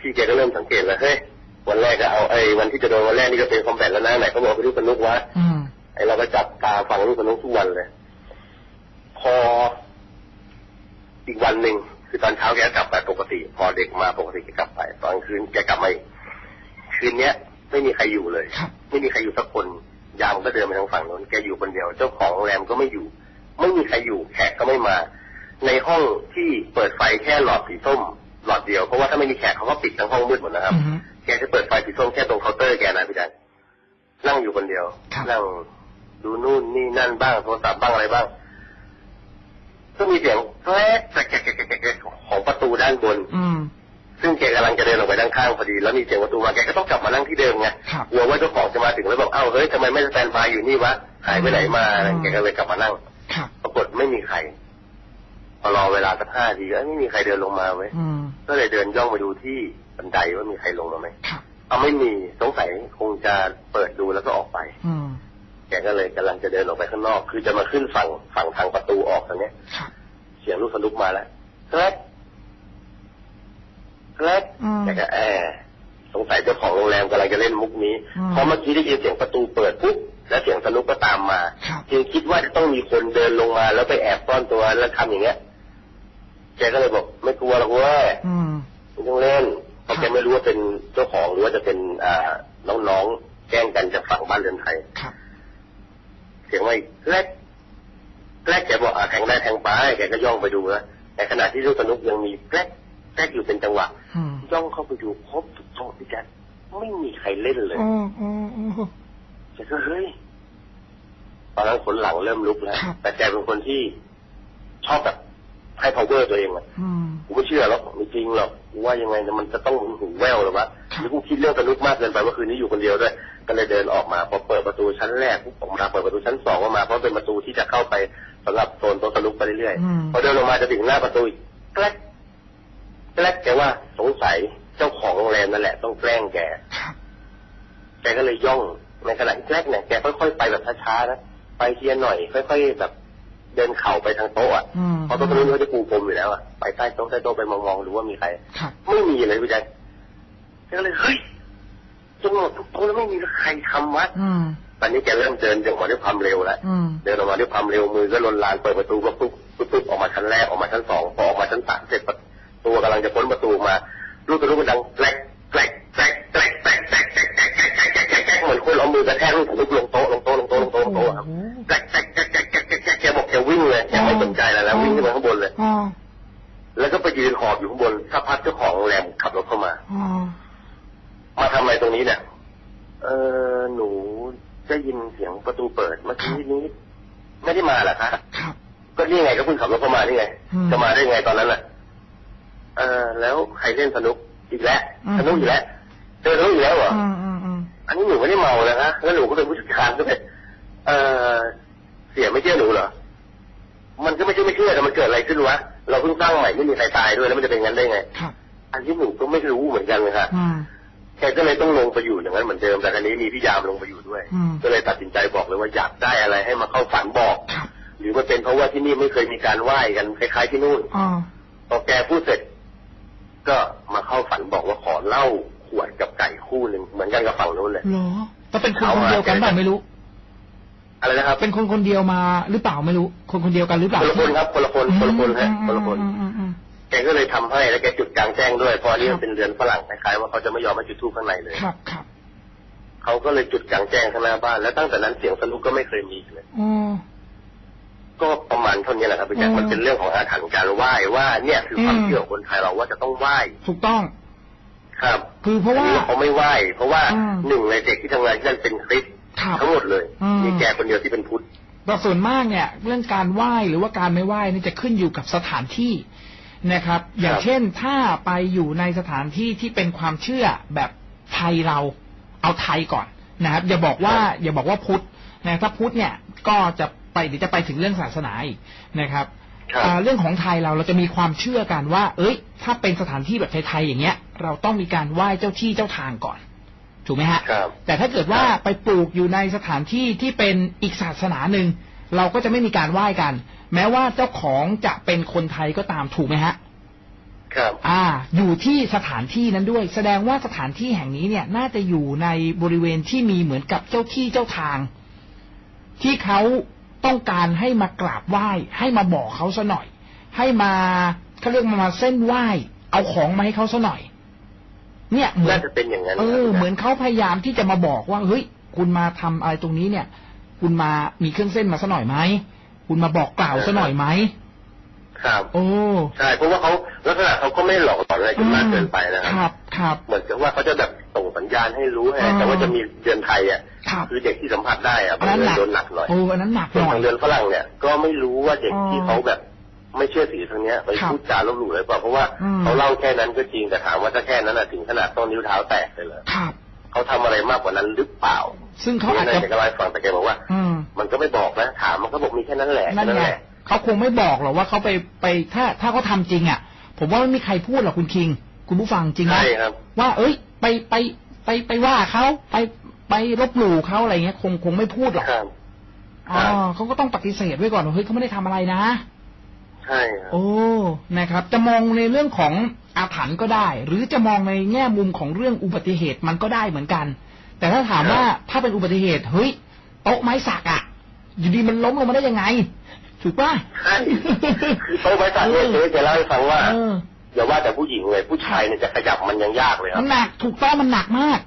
พี่แกก็เริ่มสังเกตแล้วเฮ้ยวันแรกก็เอาไอ้วันที่จะโดนวันแรกนี่ก็เป็นคอมแบทแล้วนะไหนเขาบอกเป็นลูกตะนุกวะอืมไอ้เราก็จับตาฟังลูกตะนุกทุกวันเลยพออีกวันหนึ่งคือตอนเช้าแกกลับไปปกติ พอเด็กมาปกติแกกลับไป ตอนคืนแกกลับมาอีกคืนเนี้ย ไม่มีใครอยู่เลยครับไม่มีใครอยู่สักคน ยามก็เดินไปทางฝั่งโน้นแกอยู่คนเดียว เจ้าของโรงแรมก็ไม่อยู่ ไม่มีใครอยู่ แขกก็ไม่มา ในห้องที่เปิดไฟแค่หลอดสีส้ม หลอดเดียว เพราะว่าถ้าไม่มีแขกเขาก็ปิดทั้งห้องมืดหมดนะครับอืมแกจะเปิดไฟสีส้มแค่ตรงเคาน์เตอร์แกนะพี่แจ๊คนั่งอยู่คนเดียวครับนั่งดูนู่นนี่นั่นบ้างโทรศัพท์บ้างอะไรบ้างก็มีเสียงแกรกแกรกแกรกแกรกแกรกแกรกของประตูด้านบนอืม ซึ่งแกกำลังจะเดินออกไปด้านข้างพอดี แล้วมีเสียงประตูมาแกก็ต้องกลับมานั่งที่เดิมไงครับ กลัวว่าเจ้าของจะมาถึงแล้วบอกเอ้าเฮ้ยทำไมไม่สแตนบายอยู่นี่วะหายไปไหนมาอืมแกก็เลยกลับมานั่ง ครับปรากฏไม่มีใครพอรอเวลาสักห้าทีก็เอ้ยไม่มีใครเดินลงมาเว้ยอืมก็เลยเดินย่องไปดูที่บันไดว่ามีใครลงมาไหมครับเอาไม่มีสงสัยคงจะเปิดดูแล้วก็ออกไป อืมแกก็เลยกำลังจะเดินออกไปข้างนอก คือจะมาขึ้นฝั่งฝั่งทางประตูออกทางเนี้ย ครับเสียงลูกสนุกมาแล้วแกรก แกรกอืมแกก็แอบสงสัยเจ้าของโรงแรมกำลังจะเล่นมุกนี้อืมพอเมื่อกี้ได้ยินเสียงประตูเปิดปุ๊บแล้วเสียงสนุกก็ตามมาครับจึงคิดว่าจะต้องมีคนเดินลงมาแล้วไปแอบซ่อนตัวแล้วทำอย่างเงี้ยแกก็เลยบอกไม่กลัวหรอกเว้ยอืมไม่ต้องเล่นเพราะครับแกไม่รู้ว่าเป็นเจ้าของหรือว่าจะเป็นอ่าน้องๆแกล้งกันจากฝั่งบ้านเรือนไทยครับเสียงว่าอีกแรกแรกแกบอกอ่าแทงได้แทงไปแกก็ย่องไปดูนะแต่ขณะที่ลูกสนุกยังมีแกรก แกรกอยู่เป็นจังหวะอืมย่องเข้าไปดูครบทุกโต๊ะพี่แจ๊คไม่มีใครเล่นเลยโอ้โอ้โอ้แกก็เฮ้ยตอนนั้นขนหลังเริ่มลุกแล้วครับแต่แกเป็นคนที่ชอบแบบให้ power ตัวเองอะอืมกูไม่เชื่อหรอกไม่จริงหรอกกูว่ายังไงเนี่ยมันจะต้องหูหูแววหรือวะครับหรือกูคิดเรื่องสนุกมากเกินไปเมื่อคืนนี้อยู่คนเดียวด้วย ก็เลยเดินออกมาพอเปิดประตูชั้นแรกปุ๊บออกมาเปิดประตูชั้นสองออกมาเพราะเป็นประตูที่จะเข้าไปสำหรับโซนโต๊ะสนุกไปเรื่อยอืมๆพอเดินลงมาจะถึงหน้าประตูอีกแกล้ก แกล้กแกว่าสงสัยเจ้าของโรงแรมนั่นแหละต้องแกล้งแกครับแกก็เลยย่องในขณะที่แกล้กเนี่ยแกค่อยๆไปแบบช้าๆนะไปเทียนหน่อย ค่อยๆแบบเดินเข่าไปทางโต๊ะอะอืมเพราะโต๊ะตรงนี้เขาจะปูพรมอยู่แล้วอะไปใต้โต๊ะใต้โต๊ะไปมองๆดูว่ามีใครครับไม่มีเลยพี่แจ๊คแกก็เลยเฮ้ยจนหมดทุกโต๊ะแล้วไม่มีใครทำวะอืมตอนนี้แกเริ่มเดินออกมาด้วยความเร็วแล้วอืมเดินออกมาด้วยความเร็วมือก็ลนลานเปิดประตูก็ปุ๊บปุ๊บปุ๊บออกมาชั้นแรกออกมาชั้นสองพอออกมาชั้นสามเสร็จประ ตัวกำลังจะพ้นประตูมาลูกตะลุกมันดังแกลกแกลกแกลกแกลกแกลกแกลกแกลกแกลกแกลกแกลกแกลกแกลกแกลกเหมือนคนเอามือกระแทกลูกตะลุกลงโต๊ะลงโต๊ะลงโต๊ะลงโต๊ะลงโต๊ะครับแกลกแกลกแกลกแกลกแกลกแกลกแกลกแกบอกแกวิ่งเลยแกไม่สนใจอะไรแล้ววิ่งขึ้นไปข้างบนเลยอ๋อแล้วก็ไปยืนขอบอยู่ข้างบนสักพักเจ้าของโรงแรมขับรถเข้ามาอ๋อมาทำอะไรตรงนี้เนี่ยเออหนูได้ยินเสียงประตูเปิดเมื่อกี้นี้ไม่ได้มาเหรอคะครับก็นี่ไงก็เพิ่งขับรถเข้ามานี่ไงอืมจะมาได้ไงตอนนั้นน่ะ เออแล้วใครเล่นสนุกอีกแล้วอืมสนุกอีกแล้วเจอสนุกอีกแล้วเหรออืมอืมอืมอันนี้หนูไม่ได้เมาเลยนะแล้วหนูก็เป็นผู้จัดการด้วยเออเสียไม่เชื่อหนูเหรอมันก็ไม่ใช่ไม่เชื่อแต่มันเกิดอะไรขึ้นวะเราเพิ่งสร้างใหม่ไม่มีใครตายด้วยแล้วมันจะเป็นงั้นได้ไงครับอันที่หนึ่งก็ไม่รู้เหมือนกันเลยค่ะอืมแกก็เลยต้องลงไปอยู่อย่างนั้นเหมือนเดิมแต่ครั้นี้มีพี่ยามลงไปอยู่ด้วยอืมก็เลยตัดสินใจบอกเลยว่าอยากได้อะไรให้มาเข้าฝันบอกครับหรือมันเป็นเพราะว่าที่นี่ไม่เคยมีการไหว้กันคล้ายๆที่นู่นอ๋อพอแกพูดเสร็จ ก็มาเข้าฝันบอกว่าขอเหล้าขวดกับไก่คู่หนึ่งเหมือนกันกับฝั่งนู้นเลยเหรอแต่เป็นคนคนเดียวกันเปล่าไม่รู้ อะไรนะครับ เป็นคนคนเดียวมาหรือเปล่าไม่รู้ คนคนเดียวกันหรือเปล่าคนละคนครับคนละคนคนละคนฮะอืมคนละคนอืมอืมอืมแกก็เลยทำให้แล้วแกจุดกลางแจ้งด้วยเพราะอันนี้ครัมับนเป็นเรือนฝรั่งคล้ายๆว่าเขาจะไม่ยอมให้จุดธูปข้างในเลยครับครับเขาก็เลยจุดกลางแจ้งข้างหน้าบ้านแล้วตั้งแต่นั้นเสียงสนุกก็ไม่เคยมีเลยอ๋อ ก็ประมาณเท่านี้แหละครับพี่แจ๊คอืมมันเป็นเรื่องของอาถรรพ์การไหว้ว่าเนี่ยคือความอืมเชื่อของคนไทยเราว่าจะต้องไหว้ถูกต้อง ครับ คือเพราะว่าอันนี้เขาไม่ไหว้ เพราะว่าอืมหนึ่งในเด็กที่ทำงานที่นั่นเป็นคริสต์ครับทั้งหมดเลยอืมมีแกคนเดียวที่เป็นพุทธแต่ส่วนมากเนี่ย เรื่องการไหว้หรือว่าการไม่ไหว้นี่จะขึ้นอยู่กับสถานที่นะครับ อย่างครับเช่นถ้าไปอยู่ในสถานที่ที่เป็นความเชื่อแบบไทยเราเอาไทยก่อนนะครับอย่าบอกว่า อย่าบอกว่าพุทธนะถ้าพุทธเนี่ยก็จะ ไปเดี๋ยวจะไปถึงเรื่องศาสนาอีกนะครับครับอ่าเรื่องของไทยเราเราจะมีความเชื่อกันว่า เอ้ย ถ้าเป็นสถานที่แบบไทยๆอย่างเงี้ย เราต้องมีการไหว้เจ้าที่เจ้าทางก่อน ถูกไหมฮะครับแต่ถ้าเกิดว่าครับไปปลูกอยู่ในสถานที่ที่เป็นอีกศาสนาหนึ่งเราก็จะไม่มีการไหว้กัน แม้ว่าเจ้าของจะเป็นคนไทยก็ตามถูกไหมฮะครับ อ่า อยู่ที่สถานที่นั้นด้วย แสดงว่าสถานที่แห่งนี้เนี่ย น่าจะอยู่ในบริเวณที่มีเหมือนกับเจ้าที่เจ้าทาง ที่เขา ต้องการให้มากราบไหว้ ให้มาบอกเขาซะหน่อย ให้มาเขาเรียกมามาเส้นไหว้ เอาของมาให้เขาซะหน่อย เนี่ยเหมือนน่าจะเป็นอย่างนั้นเออครับเหมือนเขาพยายามที่จะมาบอกว่าเฮ้ยคุณมาทำอะไรตรงนี้เนี่ย คุณมามีเครื่องเส้นมาซะหน่อยไหมคุณมาบอกกล่าวซะหน่อยไหม ครับโอ้ใช่เพราะว่าเขาลักษณะเขาก็ไม่หลอกหลอนอะไรจนมากเกินไปนะคครัรับบครับเหมือนกับว่าเขาจะแบบส่งสัญญาณให้รู้ไงอ่าแต่ว่าจะมีเดือนไทยอะครับคือเด็กที่สัมผัสได้อะอันนั้นหนักโดนหนักหน่อยโอ้อันนั้นหนักส่วนหน่อทายงเรือนฝรั่งเนี่ยก็ไม่รู้ว่าเด็กอ๋อที่เขาแบบไม่เชื่อถือทางเนี้ยไปครับพูดจาลบหลู่เลยเปล่าเพราะว่าอืมเขาเล่าแค่นั้นก็จริงแต่ถามว่าถ้าแค่นั้นน่ะถึงขนาดต้นนิ้วเท้าแตกเลยเหรอครับเขาทำอะไรมากกว่านั้นหรือเปล่า ซึ่งเขาอาจนี่จะนายแกก็เล่าให้ฟังแต่แกบอกว่าอืมมันก็ไม่บอกนะ ถามมันก็บอกมีแค่นั้นแหละนั่นแค่นั้นไงแหละ เขาคงไม่บอกหรอกว่าเขาไปไปถ้าถ้าเขาทำจริงอะ ผมว่าไม่มีใครพูดหรอกคุณคิง คุณผู้ฟังจริงไหมใช่ครับว่า เอ้ย ไปไปไปไปว่าเขาไปไปลบหลู่เขาอะไรเงี้ย คงคงไม่พูดหรอกครับอ๋อเขาก็ต้องปฏิเสธไว้ก่อนว่าเฮ้ยเขาไม่ได้ทำอะไรนะใช่ครับโอ้นะครับ จะมองในเรื่องของอาถรรพ์ก็ได้ หรือจะมองในแง่มุมของเรื่องอุบัติเหตุมันก็ได้เหมือนกัน แต่ถ้าถามว่าถ้าเป็นอุบัติเหตุเฮ้ยโต๊ะไม้สักอะอยู่ดีมันล้มลงมาได้ยังไง ถูกป่ะใช่คือโต๊ะไม้สักเนี่ยเจ๊แกเล่าให้ฟังว่าเอออย่าว่าแต่ผู้หญิงเลยผู้ชายเนี่ยจะขยับมันยังยากเลยครัมับนหนักถูกต้องมันหนักมาก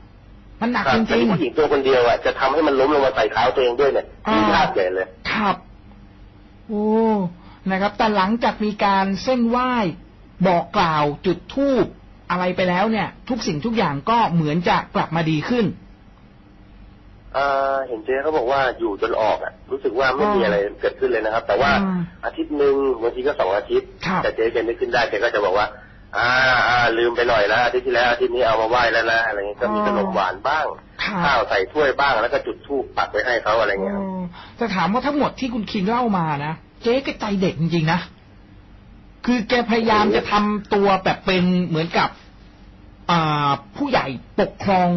มันหนักครับจแต่ริงผู้หญิงตัวคนเดียวอะจะทำให้มันล้มลงมาใส่เท้าตัวเองด้วยเนี่ยอ่ายิ่งยากใหญ่เลยๆครับโอ้นะครับ แต่หลังจากมีการเส้นไหว้บอกกล่าวจุดธูปอะไรไปแล้วเนี่ย ทุกสิ่งทุกอย่างก็เหมือนจะกลับมาดีขึ้น เอ่อเห็นเจ๊เขาบอกว่าอยู่จนออกอะ รู้สึกว่าไม่มีอ๋อออะไรเกิดขึ้นเลยนะครับ แต่ว่าอืมอาทิตย์หนึ่งบางทีก็สองอาทิตย์ครับแต่เจ๊แกนึกขึ้นได้แกก็จะบอกว่า อ่าอ่าลืมไปหน่อยนะอาทิตย์ที่แล้วอาทิตย์นี้เอามาไหว้แล้วนะอะไรเงี้ยก็มีขนมหวานบ้างครับข้าวใส่ถ้วยบ้างแล้วก็จุดธูปปักไว้ให้เขาอะไรเงี้ยครับเออแต่ถามว่าทั้งหมดที่คุณคิงเล่ามานะเจ๊ก็ใจเด็กจริงๆนะคือแกพยายามจะทำตัวแบบเป็นเหมือนกับ อ่าผู้ใหญ่ปกครอง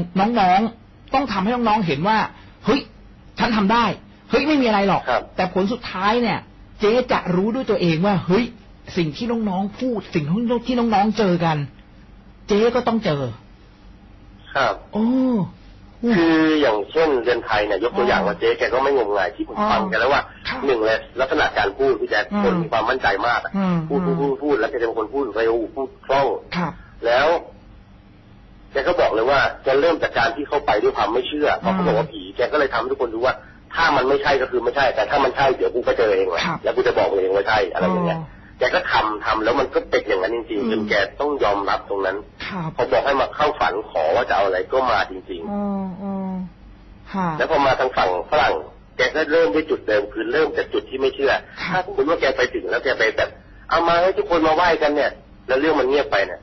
น้องๆ ต้องทำให้น้องๆเห็นว่าเฮ้ยฉันทำได้เฮ้ยไม่มีอะไรหรอกครับแต่ผลสุดท้ายเนี่ย เจ๊จะรู้ด้วยตัวเองว่าเฮ้ยสิ่งที่น้องๆพูด สิ่งที่น้องๆเจอกัน เจ๊ก็ต้องเจอ ครับ โอ้อู้คืออย่างเช่นเรือนไทยเนี่ยยกตัวอย่างอ๋อว่าเจ๊แกก็ไม่งมงายที่ผมอ๋อฟังแกแล้วว่าครับหนึ่งเลยลักษณะการพูดพี่แจ๊คอืมคนมีความมั่นใจมากอะอืมพูดพูดพูดพูดแล้วแกจะเป็นคนพูดเร็วพูดคล่องครับแล้วแกก็บอก เลยว่าแกเริ่มจากการที่เข้าไปด้วยความไม่เชื่อเพราะเขาบอกว่าผีแกก็เลยทำให้ทุกคนรู้ว่า ถ้ามันไม่ใช่ก็คือไม่ใช่ แต่ถ้ามันใช่เดี๋ยวกูก็เจอเองแหละครับแล้วกูจะบอกมึงเองว่าใช่อะไรอย่างเงี้ยอ๋อแกก็ทำทำแล้วมันก็เป็นอย่างนั้นจริงอืมๆจนแกต้องยอมรับตรงนั้นครับพอบอกให้มาเข้าฝันขอว่าจะเอาอะไรก็มาจริงๆอ๋ออ๋อฮะแล้วพอมาทางฝั่งฝรั่งแกก็เริ่มด้วยจุดเดิมคือเริ่มจากจุดที่ไม่เชื่อครับถ้าสมมติว่าแกไปถึงแล้วแกไปแบบ เอามาให้ทุกคนมาไหว้กันเนี่ย แล้วเรื่องมันเงียบไปเนี่ย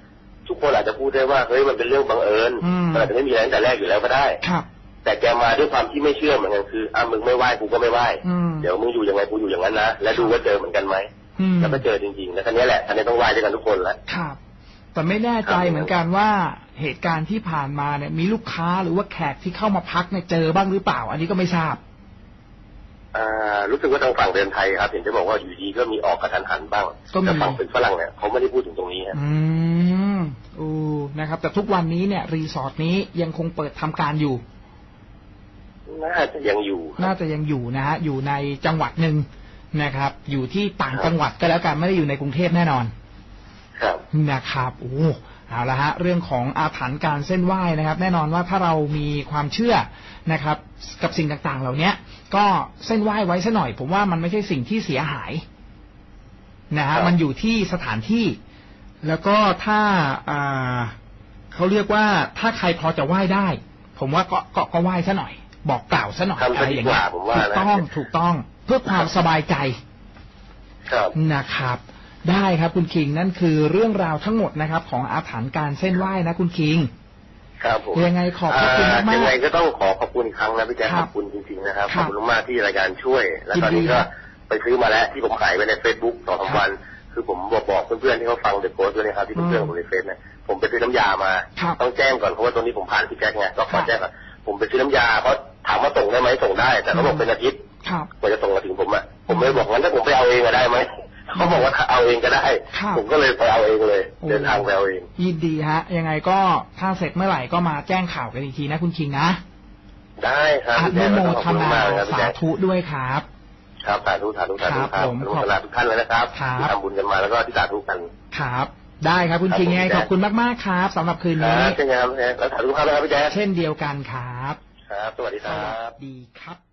ทุกคนอาจจะพูดได้ว่าเฮ้ยมันเป็นเรื่องบังเอิญอืมมันอาจจะไม่มีอะไรตั้งแต่แรกอยู่แล้วก็ได้ครับแต่แกมาด้วยความที่ไม่เชื่อเหมือนกันคืออะมึงไม่ไหว้กูก็ไม่ไหว้อืมเดี๋ยวมึงอยู่ยังไงกูอยู่อย่างนั้นนะแล้วดูว่าเจอเหมือนกันไหมอืมแล้วก็เจอจริงๆแล้วคันนี้แหละคันนี้ต้องไหว้ด้วยกันทุกคนแล้วครับ แต่ไม่แน่ใจเหมือนกันว่าเหตุการณ์ที่ผ่านมาเนี่ยมีลูกค้าหรือว่าแขกที่เข้ามาพักเนี่ยเจอบ้างหรือเปล่า อันนี้ก็ไม่ทราบอ่ารู้สึกว่าทางฝั่งเดินไทยครับเห็นจะบอกว่าอยู่ดีก็มีออกกระทันหันบ้างก็มีแต่ฝั่งเป็นฝรั่งเนี่ยเขาไม่ได้พูดถึงตรงนี้ฮะอืม อูนะครับ แต่ทุกวันนี้เนี่ย รีสอร์ทนี้ยังคงเปิดทำการอยู่ น่าจะยังอยู่ น่าจะยังอยู่นะฮะอยู่ในจังหวัดหนึ่งนะครับ อยู่ที่ต่างจังหวัดก็แล้วกันไม่ได้อยู่ในกรุงเทพแน่นอน ครับนะครับโอ้เอาละฮะเรื่องของอาถรรพ์การเส้นไหว้นะครับ แน่นอนว่าถ้าเรามีความเชื่อนะครับ กับสิ่งต่างๆ เหล่าเนี้ย ก็เส้นไหว้ไว้ซะหน่อย ผมว่ามันไม่ใช่สิ่งที่เสียหายนะครัฮะบมันอยู่ที่สถานที่ แล้วก็ถ้าอ่าเขาเรียกว่าถ้าใครพอจะไหว้ได้ ผมว่าก็ก็ก็ไหว้ซะหน่อย บอกกล่าวซะหน่อยทำอะซะไรดีอย่างกเงี้ว่ายผมว่าถูกนะต้องถูกต้องเพื่อความสบายใจครับนะครับ ได้ครับคุณคิงนั่นคือเรื่องราวทั้งหมดนะครับ ของอาถรรพ์การเส้นไหว้นะคุณคิงครับผมยังไงขอบพระคุณมากๆอ่ยังไงก็ต้องขอขอบคุณอีกครั้งนะพี่แจ๊คครัขบอบคุณจริงๆนะครับคขรัอบบคุณมากที่รายการช่วย และตอนยินดีนี้คก็รับไปซื้อมาแล้วที่ผมขายไว้ในเฟซบุ๊กสองสามครับวัน คือผมบอกบอกเพื่อนๆที่เขาฟังเดอะโพสต์ด้วยนะครับที่เป็นเพื่อนผมในเฟซนะผมไปซื้อน้ำยามาครับต้องแจ้งก่อนเพราะว่าตรงนี้ผมผ่านพี่แจ๊คไงก็ขครัอบแจ้งก่อนผมไปซื้อน้ำยาเขาถามว่าส่งได้ไหมส่งได้ แต่เขาบอกเป็นอาทิตย์ครับกว่าจะส่งมาถึงผมอะผมเลยบอกงั้นถ้าผมไปเอาเองก็ได้ไหมเขาบอกว่าเอาเองก็ได้ครับผมก็เลยไปเอาเองเลยโอ้เดินทางไปเอาเองยินดีฮะ ยังไงก็ถ้าเสร็จเมื่อไหร่ก็มาแจ้งข่าวกันอีกทีนะคุณคิงนะ ได้ครับอพี่นุแจ๊คโมขอบทคุณนามากนะครับพี่สาแจ๊คธุด้วยครับ ครับสาธุสาธุสาธุครับครับผมอนุโมทนาทุกท่านเลยนะครับครับที่ทำบุญกันมาแล้วก็ที่สาธุกันครับ ได้ครับคุณคิงครับผมยังไงพี่แจ๊ขคอบคุณมากๆครับสำหรับคืนคนี้รับเป็นไงครับพี่แจ๊คแล้วสาธุครับนะครับพี่แจ๊คเช่นเดียวกันครับ ครับ สวัสดีครับดีครับ